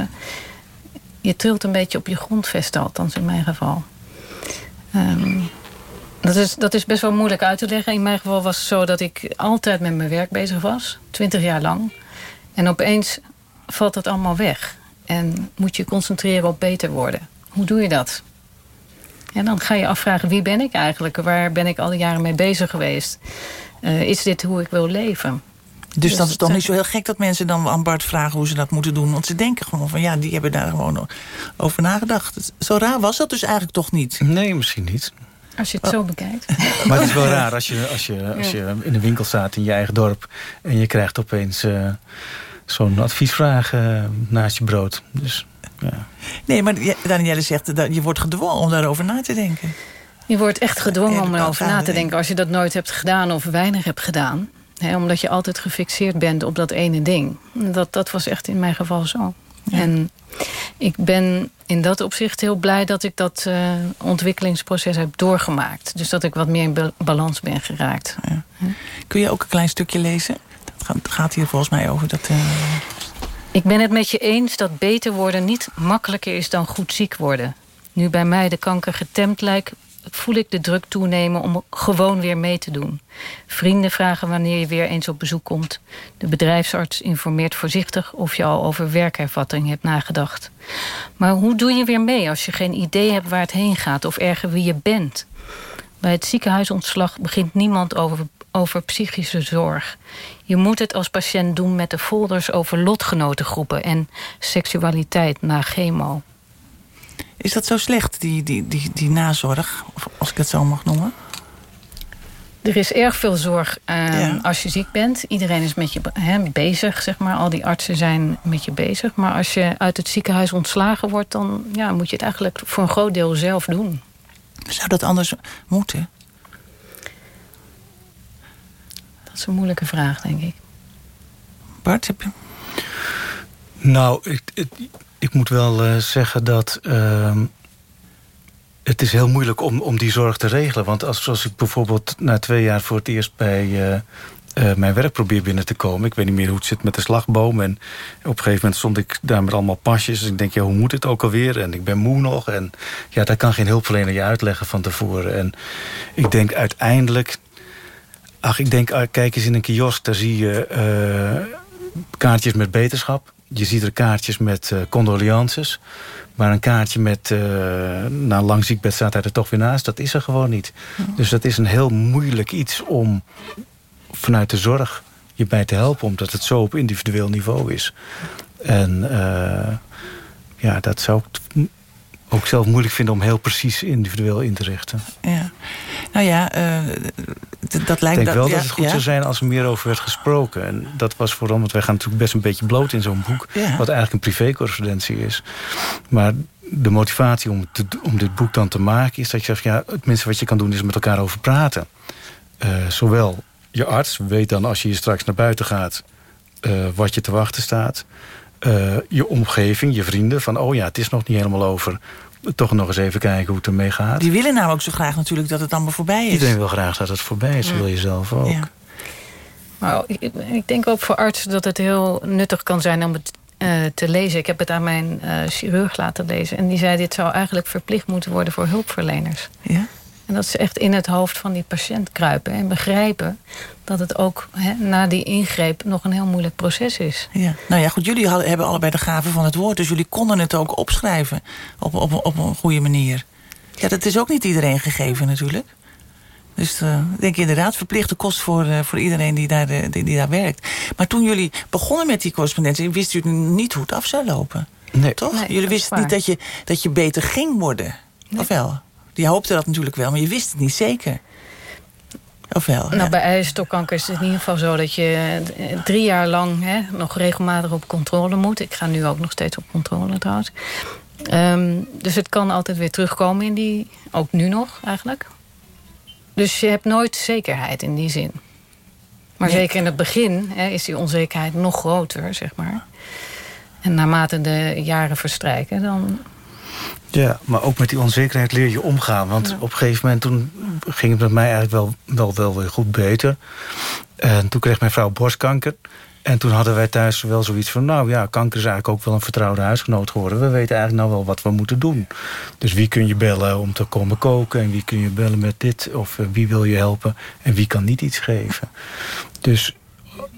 je trilt een beetje op je grondvesten, althans in mijn geval. Um, dat, is, dat is best wel moeilijk uit te leggen. In mijn geval was het zo dat ik altijd met mijn werk bezig was. Twintig jaar lang. En opeens valt dat allemaal weg. En moet je concentreren op beter worden. Hoe doe je dat? En dan ga je afvragen, wie ben ik eigenlijk? Waar ben ik al die jaren mee bezig geweest? Uh, is dit hoe ik wil leven? Dus, dus dat is toch niet zo heel gek dat mensen dan aan Bart vragen hoe ze dat moeten doen. Want ze denken gewoon van ja, die hebben daar gewoon over nagedacht. Zo raar was dat dus eigenlijk toch niet? Nee, misschien niet. Als je het zo bekijkt. Maar het is wel raar als je, als je, als je in een winkel staat in je eigen dorp... en je krijgt opeens uh, zo'n adviesvraag uh, naast je brood. Dus, ja. Nee, maar Danielle zegt dat je wordt gedwongen om daarover na te denken. Je wordt echt gedwongen om erover na te denken... als je dat nooit hebt gedaan of weinig hebt gedaan. Omdat je altijd gefixeerd bent op dat ene ding. Dat, dat was echt in mijn geval zo. En ik ben in dat opzicht heel blij dat ik dat uh, ontwikkelingsproces heb doorgemaakt. Dus dat ik wat meer in balans ben geraakt. Ja. Kun je ook een klein stukje lezen? Dat gaat hier volgens mij over dat... Uh... Ik ben het met je eens dat beter worden niet makkelijker is dan goed ziek worden. Nu bij mij de kanker getemd lijkt, voel ik de druk toenemen om gewoon weer mee te doen. Vrienden vragen wanneer je weer eens op bezoek komt. De bedrijfsarts informeert voorzichtig of je al over werkervatting hebt nagedacht. Maar hoe doe je weer mee als je geen idee hebt waar het heen gaat of erger wie je bent? Bij het ziekenhuisontslag begint niemand over, over psychische zorg. Je moet het als patiënt doen met de folders over lotgenotengroepen en seksualiteit na chemo. Is dat zo slecht, die, die, die, die nazorg, als ik het zo mag noemen? Er is erg veel zorg uh, als je ziek bent. Iedereen is met je bezig, zeg maar. Al die artsen zijn met je bezig. Maar als je uit het ziekenhuis ontslagen wordt... dan ja, moet je het eigenlijk voor een groot deel zelf doen. Zou dat anders moeten? Dat is een moeilijke vraag, denk ik. Bart, heb je... Nou, ik, ik moet wel uh, zeggen dat... Uh, het is heel moeilijk om, om die zorg te regelen. Want als, als ik bijvoorbeeld na twee jaar voor het eerst bij... Uh, mijn werk probeer binnen te komen. Ik weet niet meer hoe het zit met de slagboom. En op een gegeven moment stond ik daar met allemaal pasjes. En ik denk, ja, hoe moet het ook alweer? En ik ben moe nog. En ja, dat kan geen hulpverlener je uitleggen van tevoren. En ik denk uiteindelijk... Ach, ik denk, ah, kijk eens in een kiosk. Daar zie je kaartjes met beterschap je ziet er kaartjes met uh, condolences. Maar een kaartje met uh, na een lang ziekbed staat hij er toch weer naast. Dat is er gewoon niet. Dus dat is een heel moeilijk iets om vanuit de zorg je bij te helpen. Omdat het zo op individueel niveau is. En uh, ja, dat zou ik ook zelf moeilijk vinden om heel precies individueel in te richten. Ja. Nou ja, uh, dat lijkt... Ik denk wel dat, het goed zou zijn als er meer over werd gesproken. En dat was vooral, want wij gaan natuurlijk best een beetje bloot in zo'n boek... wat eigenlijk een privécorrespondentie is. Maar de motivatie om, te, om dit boek dan te maken... is dat je zegt, ja, het minste wat je kan doen is met elkaar over praten. Uh, zowel je arts weet dan als je hier straks naar buiten gaat... Uh, wat je te wachten staat... Uh, je omgeving, je vrienden, van oh ja, het is nog niet helemaal over toch nog eens even kijken hoe het ermee gaat. Die willen nou ook zo graag natuurlijk dat het allemaal voorbij is. Iedereen wil graag dat het voorbij is, ja. wil je zelf ook. Ja. Maar ik, ik, denk ook voor artsen dat het heel nuttig kan zijn om het uh, te lezen. Ik heb het aan mijn uh, chirurg laten lezen. En die zei, dit zou eigenlijk verplicht moeten worden voor hulpverleners. Ja? En dat ze echt in het hoofd van die patiënt kruipen en begrijpen dat het ook he, na die ingreep nog een heel moeilijk proces is. Ja. Nou ja, goed, jullie hadden, hebben allebei de gave van het woord, dus jullie konden het ook opschrijven op, op, op een goede manier. Ja, dat is ook niet iedereen gegeven natuurlijk. Dus uh, ik denk inderdaad verplichte kost voor, uh, voor iedereen die daar, uh, die, die, daar werkt. Maar toen jullie begonnen met die correspondentie... wisten jullie niet hoe het af zou lopen. Nee. Toch? Nee, jullie wisten niet dat je, dat je beter ging worden. Nee. Of wel? Je hoopte dat natuurlijk wel, maar je wist het niet zeker. Of wel? Nou, ja. bij eierstokkanker is het in ieder geval zo dat je drie jaar lang hè, nog regelmatig op controle moet. Ik ga nu ook nog steeds op controle trouwens. Um, dus het kan altijd weer terugkomen in die, ook nu nog eigenlijk. Dus je hebt nooit zekerheid in die zin. Maar nee. zeker in het begin hè, is die onzekerheid nog groter, zeg maar. En naarmate de jaren verstrijken, dan ja, maar ook met die onzekerheid leer je omgaan. Want ja. op een gegeven moment toen ging het met mij eigenlijk wel, wel, wel weer goed beter. En toen kreeg mijn vrouw borstkanker. En toen hadden wij thuis wel zoiets van... nou ja, kanker is eigenlijk ook wel een vertrouwde huisgenoot geworden. We weten eigenlijk nou wel wat we moeten doen. Dus wie kun je bellen om te komen koken... en wie kun je bellen met dit... of uh, wie wil je helpen en wie kan niet iets geven. Dus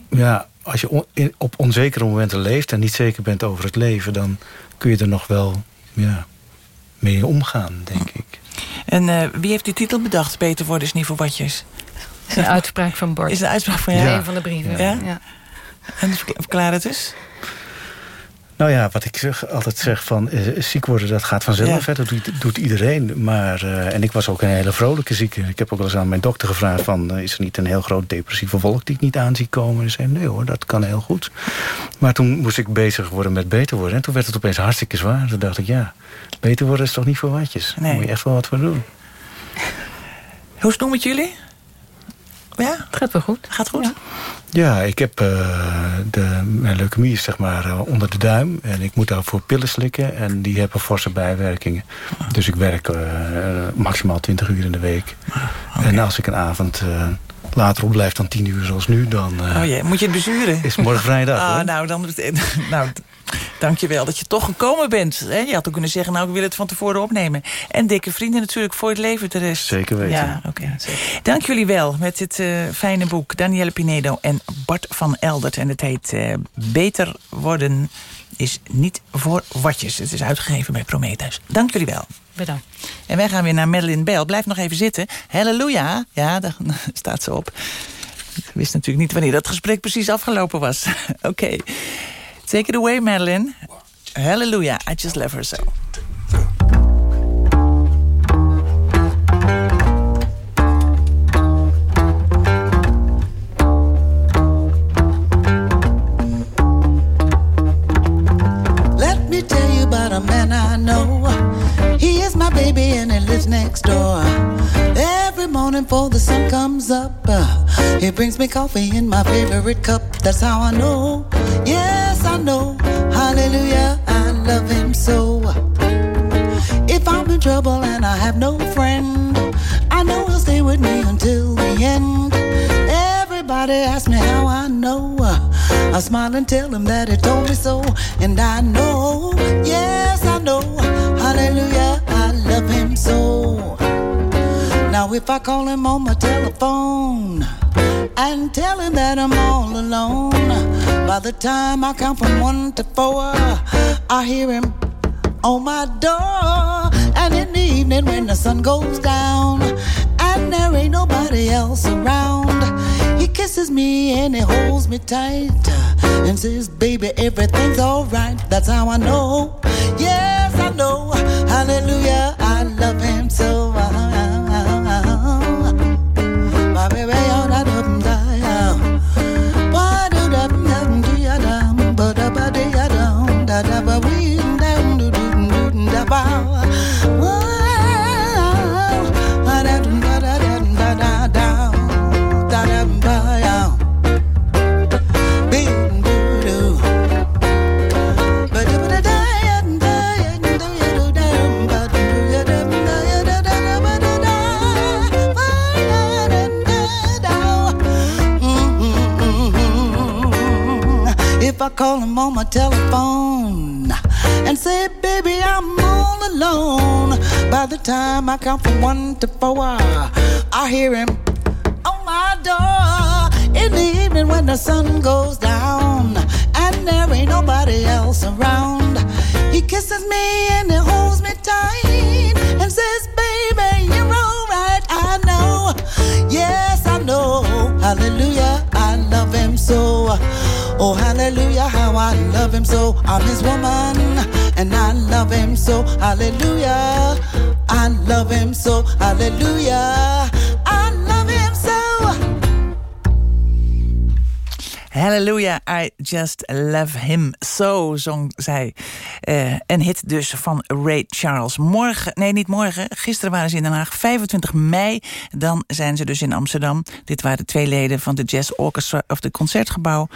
ja, als je on op onzekere momenten leeft... en niet zeker bent over het leven... dan kun je er nog wel... Ja, mee omgaan, denk ik. En uh, wie heeft die titel bedacht? Beter worden is niet voor watjes. Is een uitspraak van Bart. Is een uitspraak van jou? Ja. Een van de brieven. Ja? ja. En verklaar het eens. Nou ja, wat ik zeg, altijd zeg van uh, ziek worden, dat gaat vanzelf. Ja. Dat doet, doet, iedereen. Maar, uh, en ik was ook een hele vrolijke zieke. Ik heb ook wel eens aan mijn dokter gevraagd van... Uh, is er niet een heel groot depressieve wolk die ik niet aan zie komen? En zei nee hoor, dat kan heel goed. Maar toen moest ik bezig worden met beter worden. En toen werd het opeens hartstikke zwaar. Toen dacht ik, ja, beter worden is toch niet voor watjes? Nee. Daar moet je echt wel wat voor doen. Hoe is het met jullie? Ja? Het gaat wel goed. Gaat goed? Ja, ik heb uh, de, mijn leukemie is zeg maar uh, onder de duim. En ik moet daarvoor pillen slikken. En die hebben forse bijwerkingen. Dus ik werk uh, maximaal 20 uur in de week. Okay. En als ik een avond later opblijf dan 10 uur zoals nu, dan... oh jee, moet je het bezuren? Is morgen vrijdag, Ah, nou, dan... nou, Dank je wel dat je toch gekomen bent. Je had ook kunnen zeggen, nou, ik wil het van tevoren opnemen. En dikke vrienden natuurlijk voor het leven de rest. Zeker weten. Ja, oké. Okay. Dank jullie wel met dit uh, fijne boek. Danielle Pinedo en Bart van Eldert. En het heet uh, Beter worden is niet voor watjes. Het is uitgegeven bij Prometheus. Dank jullie wel. Bedankt. En wij gaan weer naar Madeline Bell. Blijf nog even zitten. Halleluja. Ja, daar staat ze op. Ik wist natuurlijk niet wanneer dat gesprek precies afgelopen was. Oké. Okay. Take it away, Madeline. Hallelujah, I just love her so. Me coffee in my favorite cup. That's how I know. Yes, I know. Hallelujah, I love him so. If I'm in trouble and I have no friend, I know he'll stay with me until the end. Everybody asks me how I know. I smile and tell him that he told me so. And I know, yes, I know. Hallelujah, I love him so. Now, if I call him on my telephone and tell him that I'm all alone, by the time I count from one to four, I hear him on my door. And in the evening, when the sun goes down and there ain't nobody else around, he kisses me and he holds me tight and says, Baby, everything's alright. That's how I know. Yes, I know. Hallelujah, If I call him on my telephone and say, baby, I'm all alone. By the time I count from one to four, I hear him on my door. In the evening when the sun goes down and there ain't nobody else around, he kisses me and he holds me tight and says, baby, you're alright. I know, yes, know. Hallelujah, I love him so. Oh, hallelujah, how I love him so. I'm his woman, and I love him so. Hallelujah, I love him so. Hallelujah, Hallelujah, I just love him so, zong zij. Uh, een hit dus van Ray Charles. Morgen, nee niet morgen, gisteren waren ze in Den Haag. 25 mei, dan zijn ze dus in Amsterdam. Dit waren twee leden van de Jazz Orchestra of de Concertgebouw.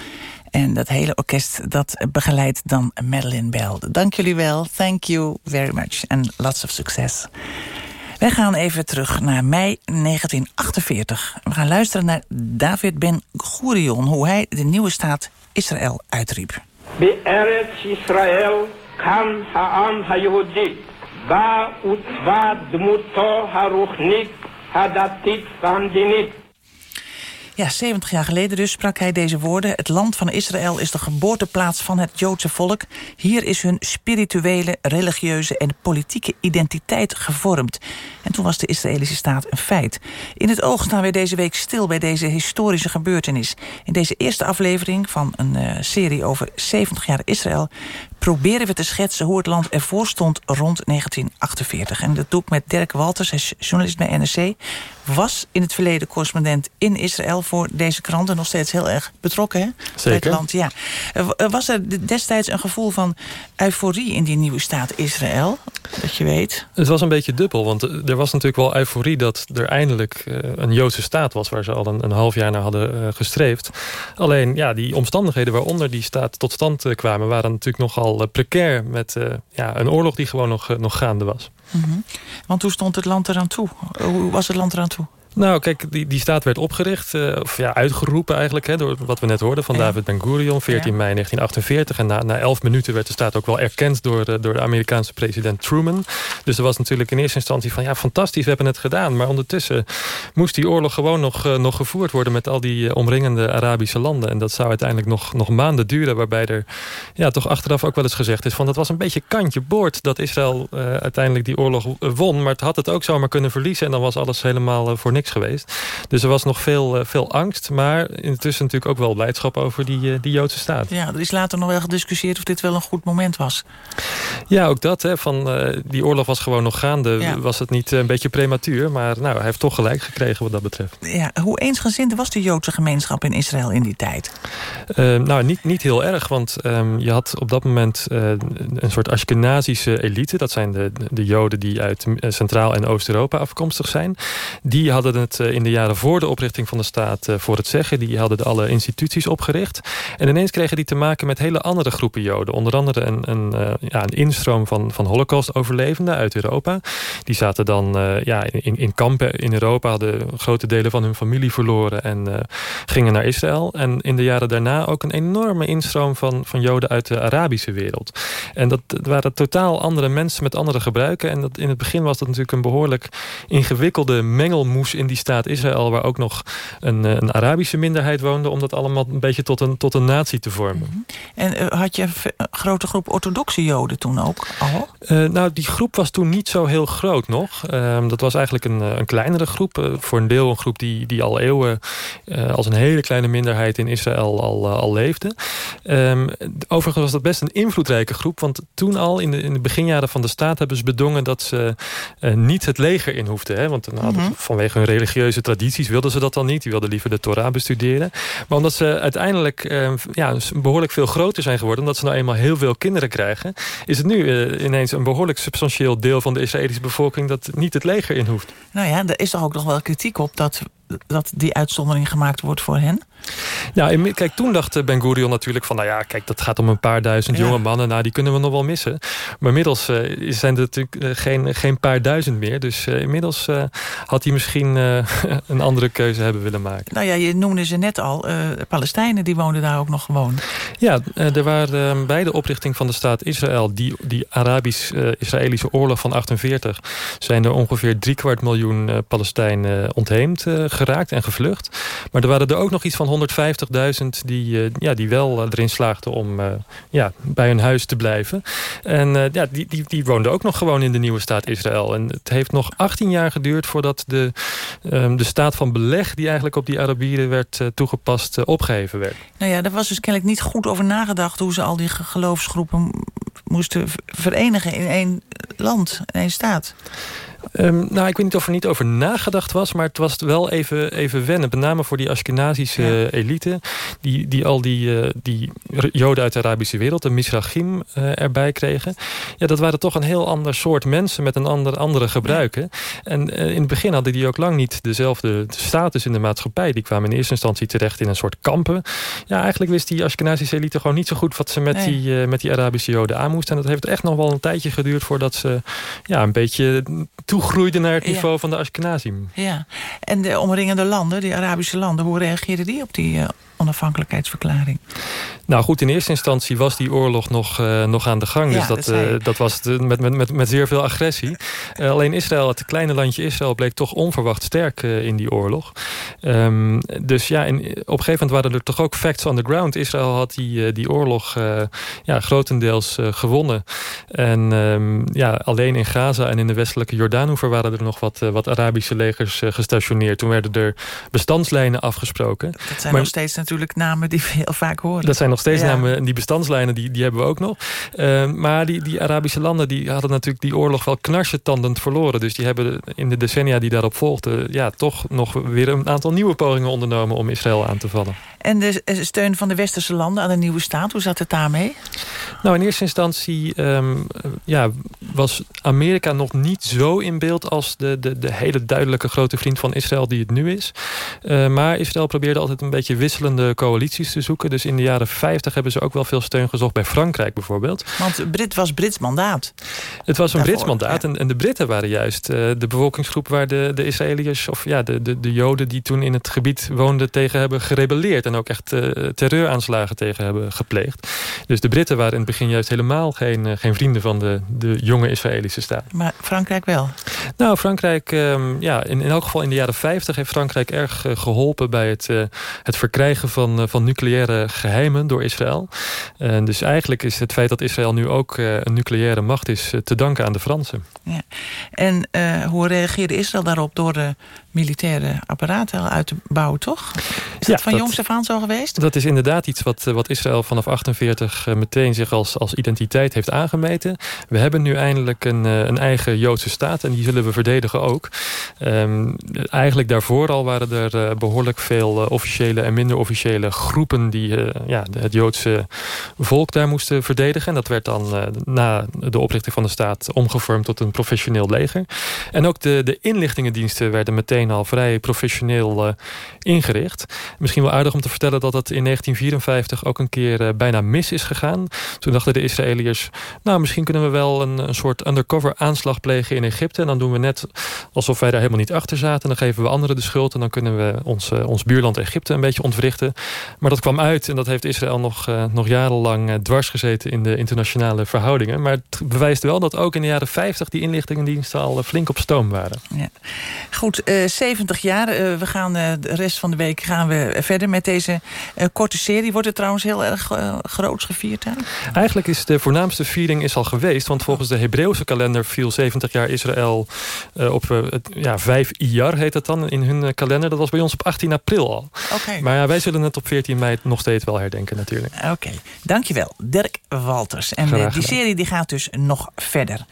En dat hele orkest, dat begeleidt dan Madeline Bell. Dank jullie wel, thank you very much and lots of success. Wij gaan even terug naar mei 1948. We gaan luisteren naar David Ben Gurion... hoe hij de nieuwe staat Israël uitriep. Be'eretz Israël kan ha'am ha'yehudi... ba utva dmuto haruchnik hadatit v'amdinit... Ja, 70 jaar geleden dus sprak hij deze woorden. Het land van Israël is de geboorteplaats van het Joodse volk. Hier is hun spirituele, religieuze en politieke identiteit gevormd. En toen was de Israëlische staat een feit. In het oog staan we deze week stil bij deze historische gebeurtenis. In deze eerste aflevering van een uh, serie over 70 jaar Israël proberen we te schetsen hoe het land ervoor stond rond 1948. En dat doe ik met Dirk Walters, hij is journalist bij NRC. Was in het verleden correspondent in Israël voor deze krant. En nog steeds heel erg betrokken hè? bij het land. Ja. Eh, eh, was er destijds een gevoel van euforie in die nieuwe staat Israël? Dat je weet. Het was een beetje dubbel, want er was natuurlijk wel euforie... dat er eindelijk een Joodse staat was... waar ze al een, een half jaar naar hadden gestreefd. Alleen, ja, die omstandigheden waaronder die staat tot stand kwamen... waren natuurlijk nogal precair met ja, een oorlog die gewoon nog, nog gaande was. -hmm. Want hoe stond het land eraan toe? Hoe was het land eraan toe? Nou, kijk, die, die staat werd opgericht, uh, of ja, uitgeroepen eigenlijk... Hè, door wat we net hoorden van ja. David Ben-Gurion, 14 ja. mei 1948. En na, na 11 minuten werd de staat ook wel erkend door de, door de Amerikaanse president Truman. Dus er was natuurlijk in eerste instantie van... ja, fantastisch, we hebben het gedaan. Maar ondertussen moest die oorlog gewoon nog, uh, nog gevoerd worden... met al die uh, omringende Arabische landen. En dat zou uiteindelijk nog, nog maanden duren... waarbij er ja, toch achteraf ook wel eens gezegd is... van dat was een beetje kantje boord dat Israël uiteindelijk die oorlog won. Maar het had het ook zomaar kunnen verliezen... en dan was alles helemaal voor niks geweest. Dus er was nog veel, uh, veel angst. Maar intussen natuurlijk ook wel blijdschap over die, uh, die Joodse staat. Ja, er is later nog wel gediscussieerd of dit wel een goed moment was. Ja, ook dat. Hè, van, uh, die oorlog was gewoon nog gaande. Ja. Was het niet een beetje prematuur. Maar nou, hij heeft toch gelijk gekregen wat dat betreft. Ja, hoe eensgezind was de Joodse gemeenschap in Israël in die tijd? nou, niet, niet heel erg. Want um, je had op dat moment een soort Ashkenazische elite. Dat zijn de, de Joden die uit Centraal- en Oost-Europa afkomstig zijn. Die hadden het eh, in de jaren voor de oprichting van de staat eh, voor het zeggen. Die hadden alle instituties opgericht. En ineens kregen die te maken met hele andere groepen Joden. Onder andere een, een, uh, ja, een instroom van, van holocaust-overlevenden uit Europa. Die zaten dan ja, in, in kampen in Europa. Hadden grote delen van hun familie verloren. En gingen naar Israël. En in de jaren daarna ook een enorme instroom van, van Joden uit de Arabische wereld. En dat waren totaal andere mensen met andere gebruiken. En dat, in het begin was dat natuurlijk een behoorlijk ingewikkelde mengelmoes in die staat Israël... waar ook nog een, eh, een Arabische minderheid woonde... om dat allemaal een beetje tot een, tot een natie te vormen. Mm -hmm. En uh, had je een grote groep orthodoxe Joden toen ook al? Uh, nou, die groep was toen niet zo heel groot nog. Uh, dat was eigenlijk een, een kleinere groep. voor een deel een groep die, die al eeuwen... als een hele kleine minderheid in Israël al, al leefde. Um, overigens was dat best een invloedrijke groep... want toen al, in de, in de beginjaren van de staat... hebben ze bedongen dat ze niet het leger in hoefden. Hè? Want mm -hmm. vanwege hun religieuze tradities wilden ze dat dan niet. Die wilden liever de Torah bestuderen. Maar omdat ze uiteindelijk uh, ja, behoorlijk veel groter zijn geworden... omdat ze nou eenmaal heel veel kinderen krijgen... is het nu uh, ineens een behoorlijk substantieel deel van de Israëlische bevolking... dat niet het leger in hoeft. Nou ja, er is toch ook nog wel kritiek op... dat, dat die uitzondering gemaakt wordt voor hen? Ja, kijk, toen dacht Ben Gurion natuurlijk van... nou ja, kijk, dat gaat om een paar duizend ja. jonge mannen. Nou, die kunnen we nog wel missen. Maar inmiddels uh, zijn er natuurlijk uh, geen, geen paar duizend meer. Dus uh, inmiddels had hij misschien een andere keuze hebben willen maken. Nou ja, je noemde ze net al. Palestijnen, die woonden daar ook nog gewoon. Ja, er waren bij de oprichting van de staat Israël... die, die Arabisch-Israëlische oorlog van 48... zijn er ongeveer driekwart miljoen Palestijnen ontheemd geraakt en gevlucht. Maar er waren er ook nog iets van 150.000 die, uh, ja, die wel uh, erin slaagden om uh, ja, bij hun huis te blijven. En ja, die, die, die woonden ook nog gewoon in de nieuwe staat Israël. En het heeft nog 18 jaar geduurd voordat de, um, de staat van beleg... die eigenlijk op die Arabieren werd toegepast, opgeheven werd. Nou ja, daar was dus kennelijk niet goed over nagedacht... hoe ze al die geloofsgroepen moesten verenigen in één land, in één staat. Um, nou, ik weet niet of er niet over nagedacht was... maar het was wel even, even wennen. Met name voor die Ashkenazische ja. elite... Die, die al die, uh, die joden uit de Arabische wereld... de Misrachim uh, erbij kregen. Ja, dat waren toch een heel ander soort mensen... met een ander, andere gebruiken. En uh, in het begin hadden die ook lang niet dezelfde status in de maatschappij. Die kwamen in eerste instantie terecht in een soort kampen. Ja, eigenlijk wist die Ashkenazische elite gewoon niet zo goed... wat ze met, nee. die, met die Arabische joden aan moesten. En dat heeft echt nog wel een tijdje geduurd... voordat ze ja, een beetje toegroeide naar het niveau ja. van de Ashkenazim. Ja, en de omringende landen, die Arabische landen... hoe reageerden die op die uh, onafhankelijkheidsverklaring? Nou goed, in eerste instantie was die oorlog nog, uh, nog aan de gang. Ja, dus dat, dat, uh, dat was de, met, met, met, met zeer veel agressie. Uh, alleen Israël, het kleine landje Israël... bleek toch onverwacht sterk in die oorlog. Um, dus ja, op een gegeven moment waren er toch ook facts on the ground. Israël had die, die oorlog ja, grotendeels gewonnen. En um, ja, alleen in Gaza en in de westelijke Jordaanhoever... waren er nog wat, wat Arabische legers gestationeerd. Toen werden er bestandslijnen afgesproken. Dat zijn maar, nog steeds natuurlijk natuurlijk namen die we heel vaak horen. Dat zijn nog steeds Ja. namen, en die bestandslijnen die, die hebben we ook nog. Eh, maar die, die Arabische landen die hadden natuurlijk die oorlog wel knarsetandend verloren. Dus die hebben in de decennia die daarop volgden... ja, toch nog weer een aantal nieuwe pogingen ondernomen om Israël aan te vallen. En de steun van de westerse landen aan de nieuwe staat, hoe zat het daarmee? Nou, in eerste instantie ehm, ja, was Amerika nog niet zo in beeld... als de, de, de hele duidelijke grote vriend van Israël die het nu is. Eh, maar Israël probeerde altijd een beetje wisselende coalities te zoeken. Dus in de jaren 50 hebben ze ook wel veel steun gezocht bij Frankrijk bijvoorbeeld. Want Brit was Brits mandaat. Het was een Daarvoor, Brits mandaat en, en de Britten waren juist eh, de bevolkingsgroep... waar de, de Israëliërs, of ja, de, de, de Joden die toen in het gebied woonden... tegen hebben gerebelleerd en ook echt eh, terreuraanslagen tegen hebben gepleegd. Dus de Britten waren in het begin juist helemaal geen, eh, geen vrienden... van de, de jonge Israëlische staat. Maar Frankrijk wel. Nou, Frankrijk, ehm, ja, in, in elk geval in de jaren 50 heeft Frankrijk erg eh, geholpen bij het, het verkrijgen van, eh, van nucleaire geheimen door Israël. En dus eigenlijk is het feit dat Israël nu ook eh, een nucleaire macht is eh, te danken aan de Fransen. Ja. En hoe reageerde Israël daarop door de militaire apparaten al uit te bouwen, toch? Is dat van jongs af aan zo geweest? Dat is inderdaad iets wat, eh, wat Israël vanaf 48 eh, meteen zich als, als identiteit heeft aangemeten. We hebben nu eindelijk een, eh, een eigen Joodse staat en die zullen we verdedigen ook. Ehm, eigenlijk daarvoor al waren er eh, behoorlijk veel officiële en minder officiële groepen die ja, het Joodse volk daar moesten verdedigen. En dat werd dan na de oprichting van de staat omgevormd tot een professioneel leger. En ook de, de inlichtingendiensten werden meteen al vrij professioneel eh, ingericht. Misschien wel aardig om te vertellen dat het in 1954 ook een keer eh, bijna mis is gegaan. Toen dachten de Israëliërs, nou misschien kunnen we wel een, een soort undercover aanslag plegen in Egypte. En dan doen we net alsof wij daar helemaal niet achter zaten. En dan geven we anderen de schuld en dan kunnen we ons, eh, ons buurland Egypte een beetje ontwrichten. Maar dat kwam uit en dat heeft Israël nog, nog jarenlang dwars gezeten in de internationale verhoudingen. Maar het bewijst wel dat ook in de jaren 50 die inlichtingendiensten al flink op stoom waren. Ja. Goed, eh 70 jaar. Eh, we gaan eh, de rest van de week gaan we verder met deze eh, korte serie. Wordt het trouwens heel erg groots gevierd daar? Eigenlijk is de voornaamste viering is al geweest. Want volgens de Hebreeuwse kalender viel 70 jaar Israël op het, ja, 5 Iyar heet het dan in hun kalender. Dat was bij ons op 18 april al. Oké. Maar ja, wij zullen het op 14 mei nog steeds wel herdenken natuurlijk. Oké, dankjewel. Dirk Walters. En Graag die gedaan. serie die gaat dus nog verder.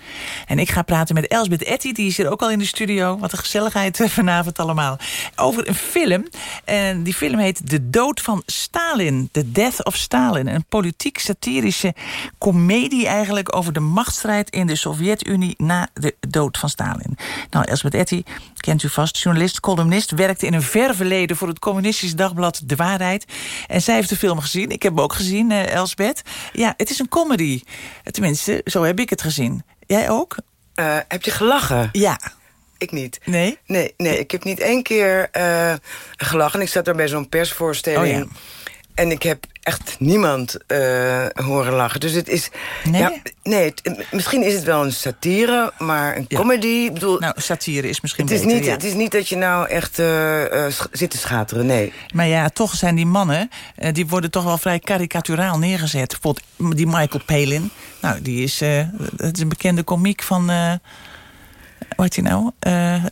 En ik ga praten met Elsbeth Etty. Die is hier ook al in de studio. Wat een gezelligheid eh, vanavond allemaal. Over een film. En die film heet De Dood van Stalin. The Death of Stalin. Een politiek-satirische komedie eigenlijk... over de machtsstrijd in de Sovjet-Unie na de dood van Stalin. Nou, Elsbeth Etty kent u vast. Journalist, columnist. Werkte in een ver verleden voor het communistische dagblad De Waarheid. En zij heeft de film gezien. Ik heb hem ook gezien, eh, Elsbeth. Ja, het is een comedy. Tenminste, zo heb ik het gezien. Jij ook? Eh, heb je gelachen? Ja. Ik niet. Nee? Nee, nee ik heb niet één keer eh, gelachen. Ik zat daar bij zo'n persvoorstelling. Oh ja. En ik heb echt niemand eh, horen lachen. Dus het is... Nee? Ja, nee het- misschien is het wel een satire, maar een comedy... Bedoel, nou, satire is misschien het is niet, ja. Het is niet dat je nou echt eh, zit te schateren, nee. Maar ja, toch zijn die mannen... die worden toch wel vrij karikaturaal neergezet. Bijvoorbeeld die Michael Palin. Nou, die is, het is een bekende komiek van... hoe heet hij nou?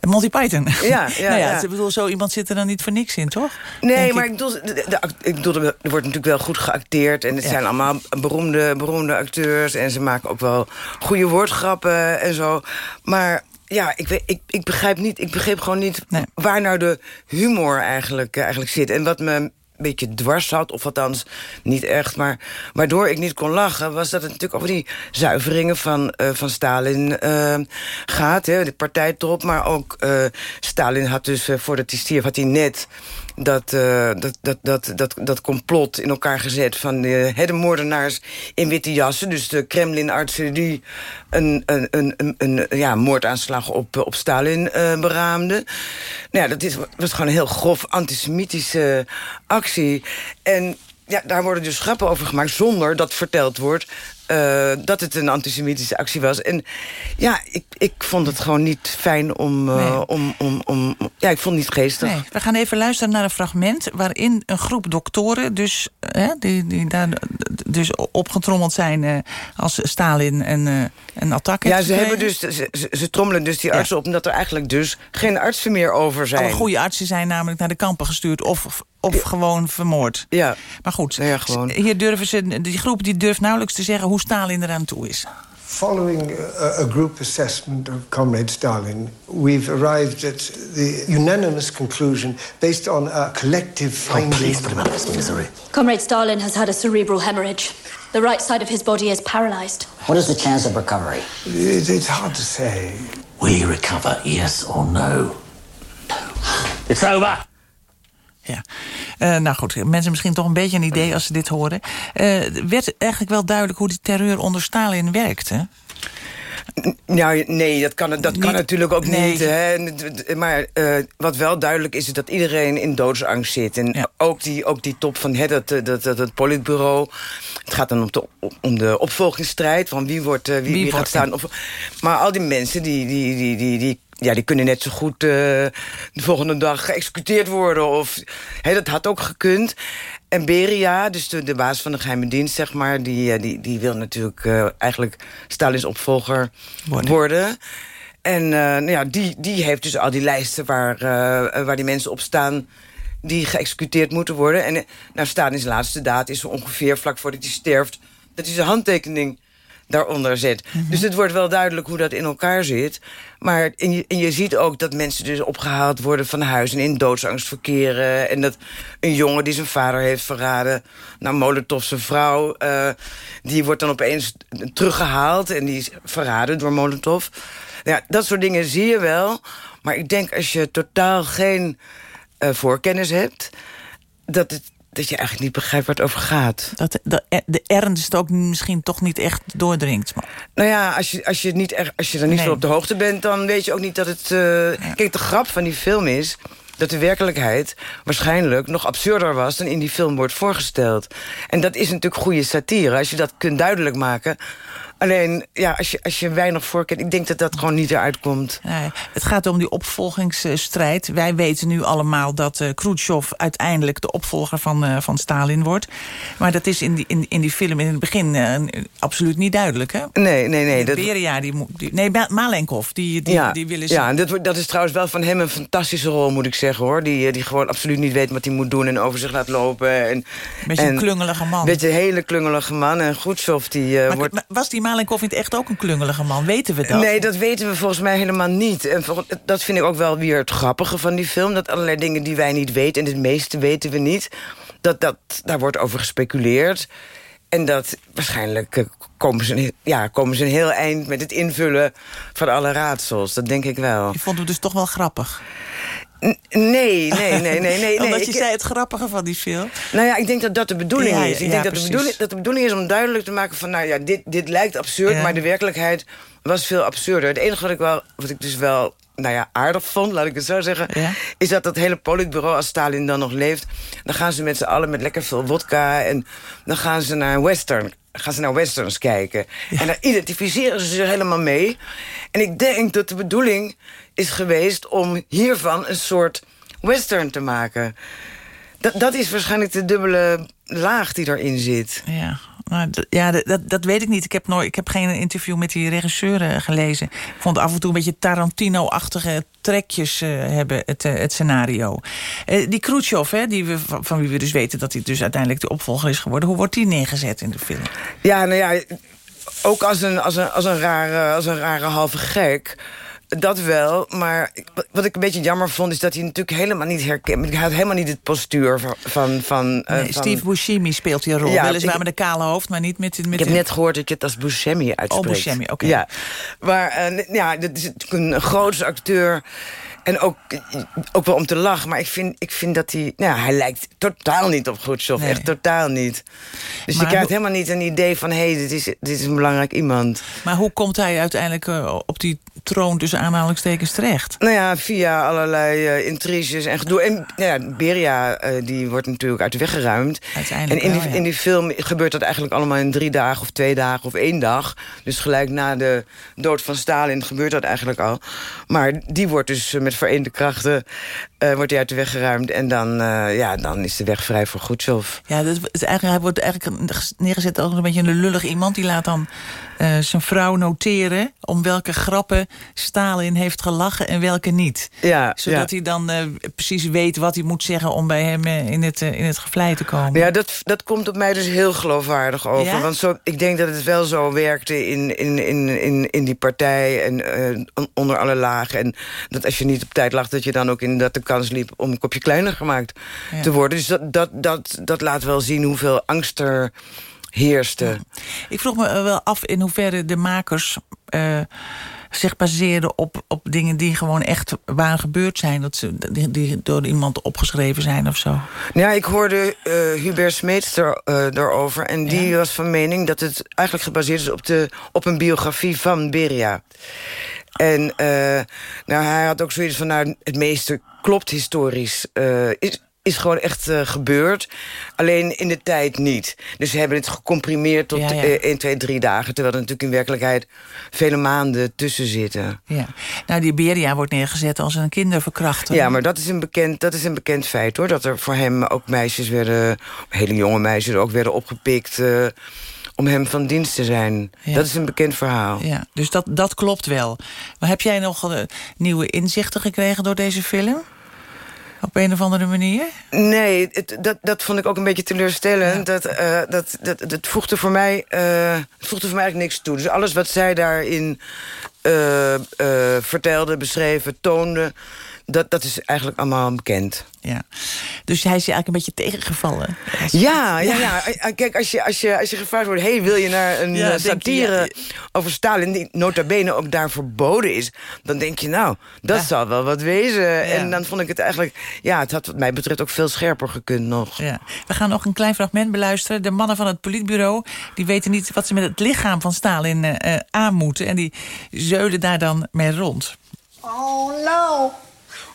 Monty Python. Ja, ja, nou ja. Ik bedoel, zo iemand zit er dan niet voor niks in, toch? Nee, Denk maar ik. ik bedoel, de, ik bedoel, er wordt natuurlijk wel goed geacteerd. En het Ja. zijn allemaal beroemde, beroemde acteurs. En ze maken ook wel goede woordgrappen en zo. Maar ja, ik, weet, ik, ik begrijp niet, ik begreep gewoon niet waar nou de humor eigenlijk, eh, eigenlijk zit. En wat me beetje dwars zat, of althans niet echt... maar waardoor ik niet kon lachen, was dat het natuurlijk over die zuiveringen van, eh, van Stalin eh, gaat. Hè, de partijtop, maar ook eh, Stalin had dus, voordat hij stierf, had hij net dat, eh, dat, dat, dat, dat, dat complot in elkaar gezet van de, hè, de moordenaars in witte jassen. Dus de Kremlin-artsen die een, een, een, een, ja, moordaanslag op, eh, op Stalin eh, beraamden. Nou ja, dat is, was gewoon een heel grof antisemitische actie. En ja, daar worden dus grappen over gemaakt zonder dat verteld wordt uh, dat het een antisemitische actie was. En ja, ik, ik vond het gewoon niet fijn om, uh, nee. om, om, om... Ja, ik vond het niet geestig. Nee. We gaan even luisteren naar een fragment... waarin een groep doktoren dus, hè, die, die daar dus opgetrommeld zijn... Uh, als Stalin een, een attack Ja, ze, hebben dus, ze, ze, trommelen dus die artsen ja. op... omdat er eigenlijk dus geen artsen meer over zijn. Alle goede artsen zijn namelijk naar de kampen gestuurd... of of ja. gewoon vermoord. Ja. Maar goed, ja, gewoon. hier durven ze, die groep die durft nauwelijks te zeggen hoe Stalin eraan toe is. Following a, a group assessment of Comrade Stalin, we've arrived at the unanimous conclusion based on a collective finding. Oh, please put him out of his misery. Comrade Stalin has had a cerebral hemorrhage. The right side of his body is paralyzed. What is the chance of recovery? It, it's hard to say. Will he recover, yes or no? No. It's over. Ja, uh, nou goed, mensen misschien toch een beetje een idee als ze dit horen. Uh, werd eigenlijk wel duidelijk hoe die terreur onder Stalin werkte? Nou, nee, dat kan, dat kan natuurlijk ook nee. niet. Hè. Maar uh, wat wel duidelijk is, is dat iedereen in doodsangst zit. En ja. ook, die, ook die top van hè, dat, dat, dat, het politbureau. Het gaat dan om de, om de opvolgingsstrijd. Van wie, wordt, wie, wie, wie gaat staan. Of, maar al die mensen die, die, die, die, die ja, die kunnen net zo goed uh, de volgende dag geëxecuteerd worden. Of, hè, dat had ook gekund. En Beria, dus de, de baas van de geheime dienst, zeg maar... die, die, die wil natuurlijk uh, eigenlijk Stalins opvolger worden. worden. En uh, nou ja, die, die heeft dus al die lijsten waar, waar die mensen op staan... die geëxecuteerd moeten worden. En nou, Stalins laatste daad is ongeveer vlak voordat hij sterft... dat hij zijn handtekening daaronder zet. Mm -hmm. Dus het wordt wel duidelijk hoe dat in elkaar zit. Maar en je, en je ziet ook dat mensen dus opgehaald worden van huis... en in doodsangst verkeren. En dat een jongen die zijn vader heeft verraden... nou, Molotov zijn vrouw... Uh, die wordt dan opeens teruggehaald... en die is verraden door Molotov. Ja, dat soort dingen zie je wel. Maar ik denk als je totaal geen uh, voorkennis hebt... dat het dat je eigenlijk niet begrijpt waar het over gaat. Dat de, de ernst ook misschien toch niet echt doordringt. Maar... Nou ja, als je, als je, niet er, als je er niet nee. zo op de hoogte bent... dan weet je ook niet dat het... Uh... Ja. Kijk, de grap van die film is dat de werkelijkheid waarschijnlijk nog absurder was... dan in die film wordt voorgesteld. En dat is natuurlijk goede satire. Als je dat kunt duidelijk maken... Alleen, ja, als je, als je weinig voorkent... ik denk dat dat gewoon niet eruit komt. Nee, het gaat om die opvolgingsstrijd. Wij weten nu allemaal dat uh, Khrushchev uiteindelijk de opvolger van, uh, van Stalin wordt. Maar dat is in die, in, in die film in het begin uh, absoluut niet duidelijk, hè? Nee, nee, nee. Dat... Beria, die, die, nee, Malenkov, die, die, ja, die willen... Ja, dat, dat is trouwens wel van hem een fantastische rol, moet ik zeggen, hoor. Die, die gewoon absoluut niet weet wat hij moet doen en over zich laat lopen. En, beetje en, een klungelige man. Beetje een hele klungelige man. En Khrushchev, die maar, wordt... Maar was die Malenkov in het echt ook een klungelige man? Weten we dat? Nee, dat weten we volgens mij helemaal niet. En dat vind ik ook wel weer het grappige van die film. Dat allerlei dingen die wij niet weten... en het meeste weten we niet... dat, dat daar wordt over gespeculeerd. En dat waarschijnlijk komen ze, ja, komen ze een heel eind... met het invullen van alle raadsels. Dat denk ik wel. Je vond het dus toch wel grappig? Nee, nee, nee, nee, nee. nee. Omdat je ik, zei het grappige van die film. Nou ja, ik denk dat dat de bedoeling ja, is. Ik ja, denk dat de, bedoeling, dat de bedoeling is om duidelijk te maken van... nou ja, dit, dit lijkt absurd, maar de werkelijkheid was veel absurder. Het enige wat ik, wel, wat ik dus wel nou ja, aardig vond, laat ik het zo zeggen... Ja? is dat dat hele politbureau, als Stalin dan nog leeft... dan gaan ze met z'n allen met lekker veel wodka... en dan gaan ze naar een western gaan ze naar westerns kijken. En daar identificeren ze zich helemaal mee. En ik denk dat de bedoeling is geweest om hiervan een soort western te maken. Dat, dat is waarschijnlijk de dubbele laag die erin zit. Ja, ja dat, dat weet ik niet. Ik heb, nooit, ik heb geen interview met die regisseur uh, gelezen. Ik vond af en toe een beetje Tarantino-achtige trekjes uh, hebben, het, uh, het scenario. die Khrushchev, hè, die we, van, van wie we dus weten dat hij dus uiteindelijk de opvolger is geworden... hoe wordt die neergezet in de film? Ja, nou ja, ook als een, als een, als een, rare, als een rare halve gek... Dat wel, maar wat ik een beetje jammer vond... is dat hij natuurlijk helemaal niet herkent. Hij had helemaal niet het postuur van... van, van, nee, uh, Steve van... Buscemi speelt die rol. Ja, Weliswaar ik, met een kale hoofd, maar niet met... met ik heb net gehoord dat je het als Buscemi uitspreekt. Oh, Buscemi, oké. Okay. Ja, maar uh, ja, dat is natuurlijk een grootste acteur... En ook, ook wel om te lachen, maar ik vind, ik vind dat hij... Nou, hij lijkt totaal niet op Khrushchev, echt totaal niet. Dus je krijgt helemaal niet een idee van... hé, hey, dit, is, dit is een belangrijk iemand. Maar hoe komt hij uiteindelijk uh, op die troon tussen aanhalingstekens terecht? Nou ja, via allerlei uh, intriges en gedoe. En ja, Beria, uh, die wordt natuurlijk uit de weg geruimd. Uiteindelijk En in die, ja. in die film gebeurt dat eigenlijk allemaal in drie dagen... of twee dagen of één dag. Dus gelijk na de dood van Stalin gebeurt dat eigenlijk al. Maar die wordt dus met vereende krachten... Uh, wordt hij uit de weg geruimd. En dan, uh, ja, dan is de weg vrij voor Khrushchev. Ja, dat is eigenlijk, hij wordt eigenlijk neergezet als een beetje een lullig iemand. Die laat dan uh, zijn vrouw noteren... om welke grappen Stalin heeft gelachen en welke niet. Ja, Zodat ja. hij dan precies weet wat hij moet zeggen... om bij hem in, het, in het gevlei te komen. Ja, dat, dat komt op mij dus heel geloofwaardig over. Ja? Want zo, ik denk dat het wel zo werkte in, in, in, in, in die partij... en onder alle lagen. En dat als je niet op tijd lag... dat je dan ook inderdaad de kans liep om een kopje kleiner gemaakt ja. te worden. Dus dat, dat, dat, dat laat wel zien hoeveel angst er heerste. Ja. Ik vroeg me wel af in hoeverre de makers... Uh, zich baseerden op, op dingen die gewoon echt waren gebeurd zijn. Dat ze, die, die door iemand opgeschreven zijn of zo. Ja, ik hoorde uh, Hubert Smeets er, uh, daarover. En die was van mening dat het eigenlijk gebaseerd is op, de, op een biografie van Beria. En uh, nou, hij had ook zoiets van, nou, het meeste klopt historisch. Uh, is, is gewoon echt uh, gebeurd. Alleen in de tijd niet. Dus ze hebben het gecomprimeerd tot ja, ja. Uh, 1, 2, 3 dagen. Terwijl er natuurlijk in werkelijkheid vele maanden tussen zitten. Ja. Nou, die Beria wordt neergezet als een kinderverkrachter. Ja, maar dat is een bekend, dat is een bekend feit, hoor. Dat er voor hem ook meisjes werden... hele jonge meisjes ook werden opgepikt... Uh, om hem van dienst te zijn. Ja. Dat is een bekend verhaal. Ja, dus dat, dat klopt wel. Maar heb jij nog uh, nieuwe inzichten gekregen door deze film? Op een of andere manier? Nee, het, dat, dat vond ik ook een beetje teleurstellend. Ja. Dat, uh, dat, dat, dat voegde, voor mij, uh, voegde voor mij eigenlijk niks toe. Dus alles wat zij daarin vertelde, beschreven, toonde... Dat, dat is eigenlijk allemaal bekend. Ja. Dus hij is je eigenlijk een beetje tegengevallen. Ja, ja, ja. ja. Kijk, als je, als je, als je gevraagd wordt... hey, wil je naar een ja, satire je, ja. over Stalin... die nota bene ook daar verboden is... dan denk je, nou, dat zal wel wat wezen. En dan vond ik het eigenlijk... ja, het had wat mij betreft ook veel scherper gekund nog. Ja. We gaan nog een klein fragment beluisteren. De mannen van het politbureau... die weten niet wat ze met het lichaam van Stalin uh, aan moeten. En die zeulen daar dan mee rond. Oh, no.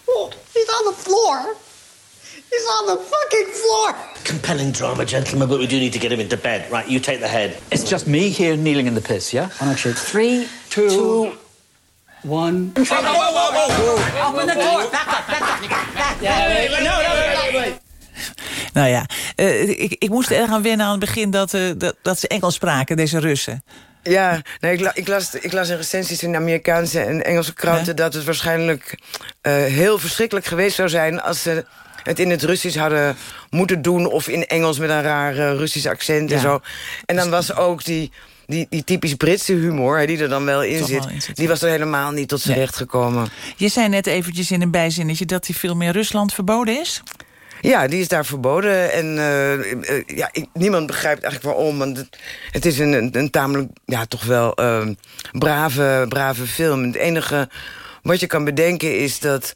Oh, he's on the floor. He's on the fucking floor. Compelling drama, gentlemen, but we do need to get him into bed. Right, you take the head. It's just me here kneeling in the piss, yeah? On action. Three, two, two one. Whoa, whoa, whoa, whoa. Open the door. Back up, back up. Back. Yeah, wait, wait, no, no, wait, wait. Nou ja, uh, ik, ik moest erg aan wennen aan het begin dat, uh, dat, dat ze Engels spraken, deze Russen. Ja, nee, ik, la, ik, las, ik las in recensies in Amerikaanse en Engelse kranten... Ja? dat het waarschijnlijk uh, heel verschrikkelijk geweest zou zijn... als ze het in het Russisch hadden moeten doen... of in Engels met een raar uh, Russisch accent ja. en zo. En dan was ook die... Die, die typisch Britse humor, hè, die er dan wel in zit, wel in zit, die was er helemaal niet tot zijn Nee. recht gekomen. Je zei net eventjes in een bijzinnetje dat die film in Rusland verboden is. Ja, die is daar verboden. En uh, uh, ja, niemand begrijpt eigenlijk waarom. Want het, is een, een, tamelijk, ja, toch wel uh, brave, brave film. Het enige wat je kan bedenken is dat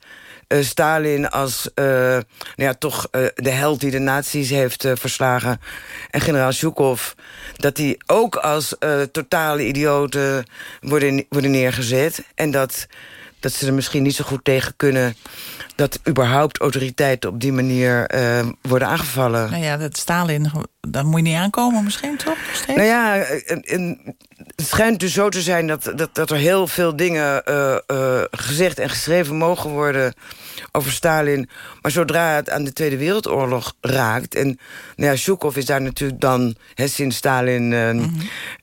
uh, Stalin als nou ja, toch de held die de nazi's heeft verslagen... en generaal Zhukov, dat die ook als totale idioten worden, worden neergezet. En dat, dat ze er misschien niet zo goed tegen kunnen dat überhaupt autoriteiten op die manier uh, worden aangevallen. Nou ja, dat Stalin, daar moet je niet aankomen misschien, toch? Steeds? Nou ja, en, en het schijnt dus zo te zijn dat, dat, dat er heel veel dingen uh, uh, gezegd en geschreven mogen worden over Stalin. Maar zodra het aan de Tweede Wereldoorlog raakt... en nou ja, Zhukov is daar natuurlijk dan, hè, sinds Stalin uh, mm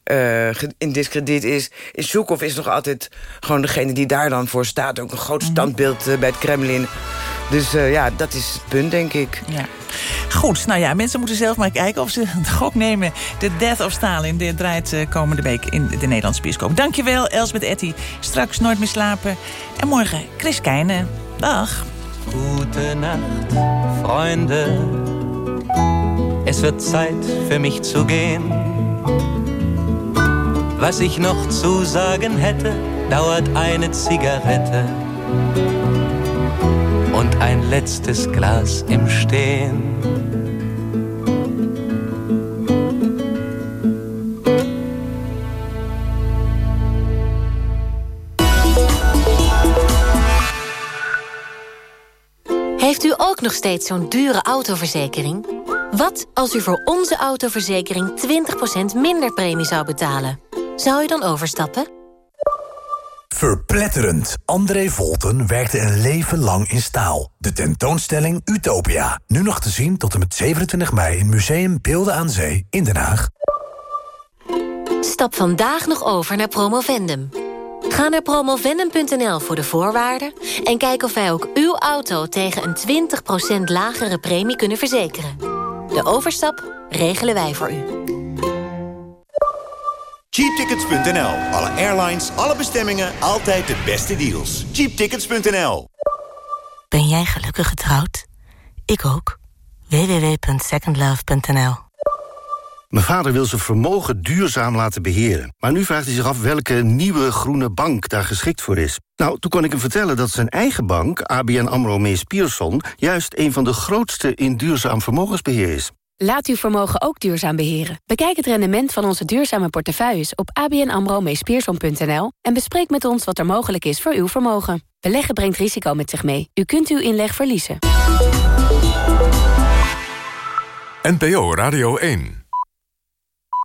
-hmm. in discrediet is... is Zhukov is nog altijd gewoon degene die daar dan voor staat. Ook een groot standbeeld bij het Kremlin. Dus ja, dat is het punt, denk ik. Ja. Goed, nou ja, mensen moeten zelf maar kijken of ze de gok nemen. The Death of Stalin, dit draait uh, komende week in de Nederlandse bioscoop. Dankjewel, Elsbeth Etty. Straks Nooit meer slapen. En morgen Chris Keijnen. Dag. Gute Nacht, Freunde. Es wird Zeit für mich zu gehen. Was ich noch zu sagen hätte, dauert eine Zigarette. Ein letztes Glas im Stehen. Heeft u ook nog steeds zo'n dure autoverzekering? Wat als u voor onze autoverzekering 20% minder premie zou betalen? Zou u dan overstappen? Verpletterend. André Volten werkte een leven lang in staal. De tentoonstelling Utopia. Nu nog te zien tot en met 27 mei in Museum Beelden aan Zee in Den Haag. Stap vandaag nog over naar Promovendum. Ga naar promovendum.nl voor de voorwaarden... en kijk of wij ook uw auto tegen een 20% lagere premie kunnen verzekeren. De overstap regelen wij voor u. Cheaptickets.nl. Alle airlines, alle bestemmingen, altijd de beste deals. Cheaptickets.nl. Ben jij gelukkig getrouwd? Ik ook. www.secondlove.nl Mijn vader wil zijn vermogen duurzaam laten beheren. Maar nu vraagt hij zich af welke nieuwe groene bank daar geschikt voor is. Nou, toen kon ik hem vertellen dat zijn eigen bank, ABN AMRO Mees Pierson... juist een van de grootste in duurzaam vermogensbeheer is. Laat uw vermogen ook duurzaam beheren. Bekijk het rendement van onze duurzame portefeuilles op abnamro en bespreek met ons wat er mogelijk is voor uw vermogen. Beleggen brengt risico met zich mee. U kunt uw inleg verliezen. NPO Radio 1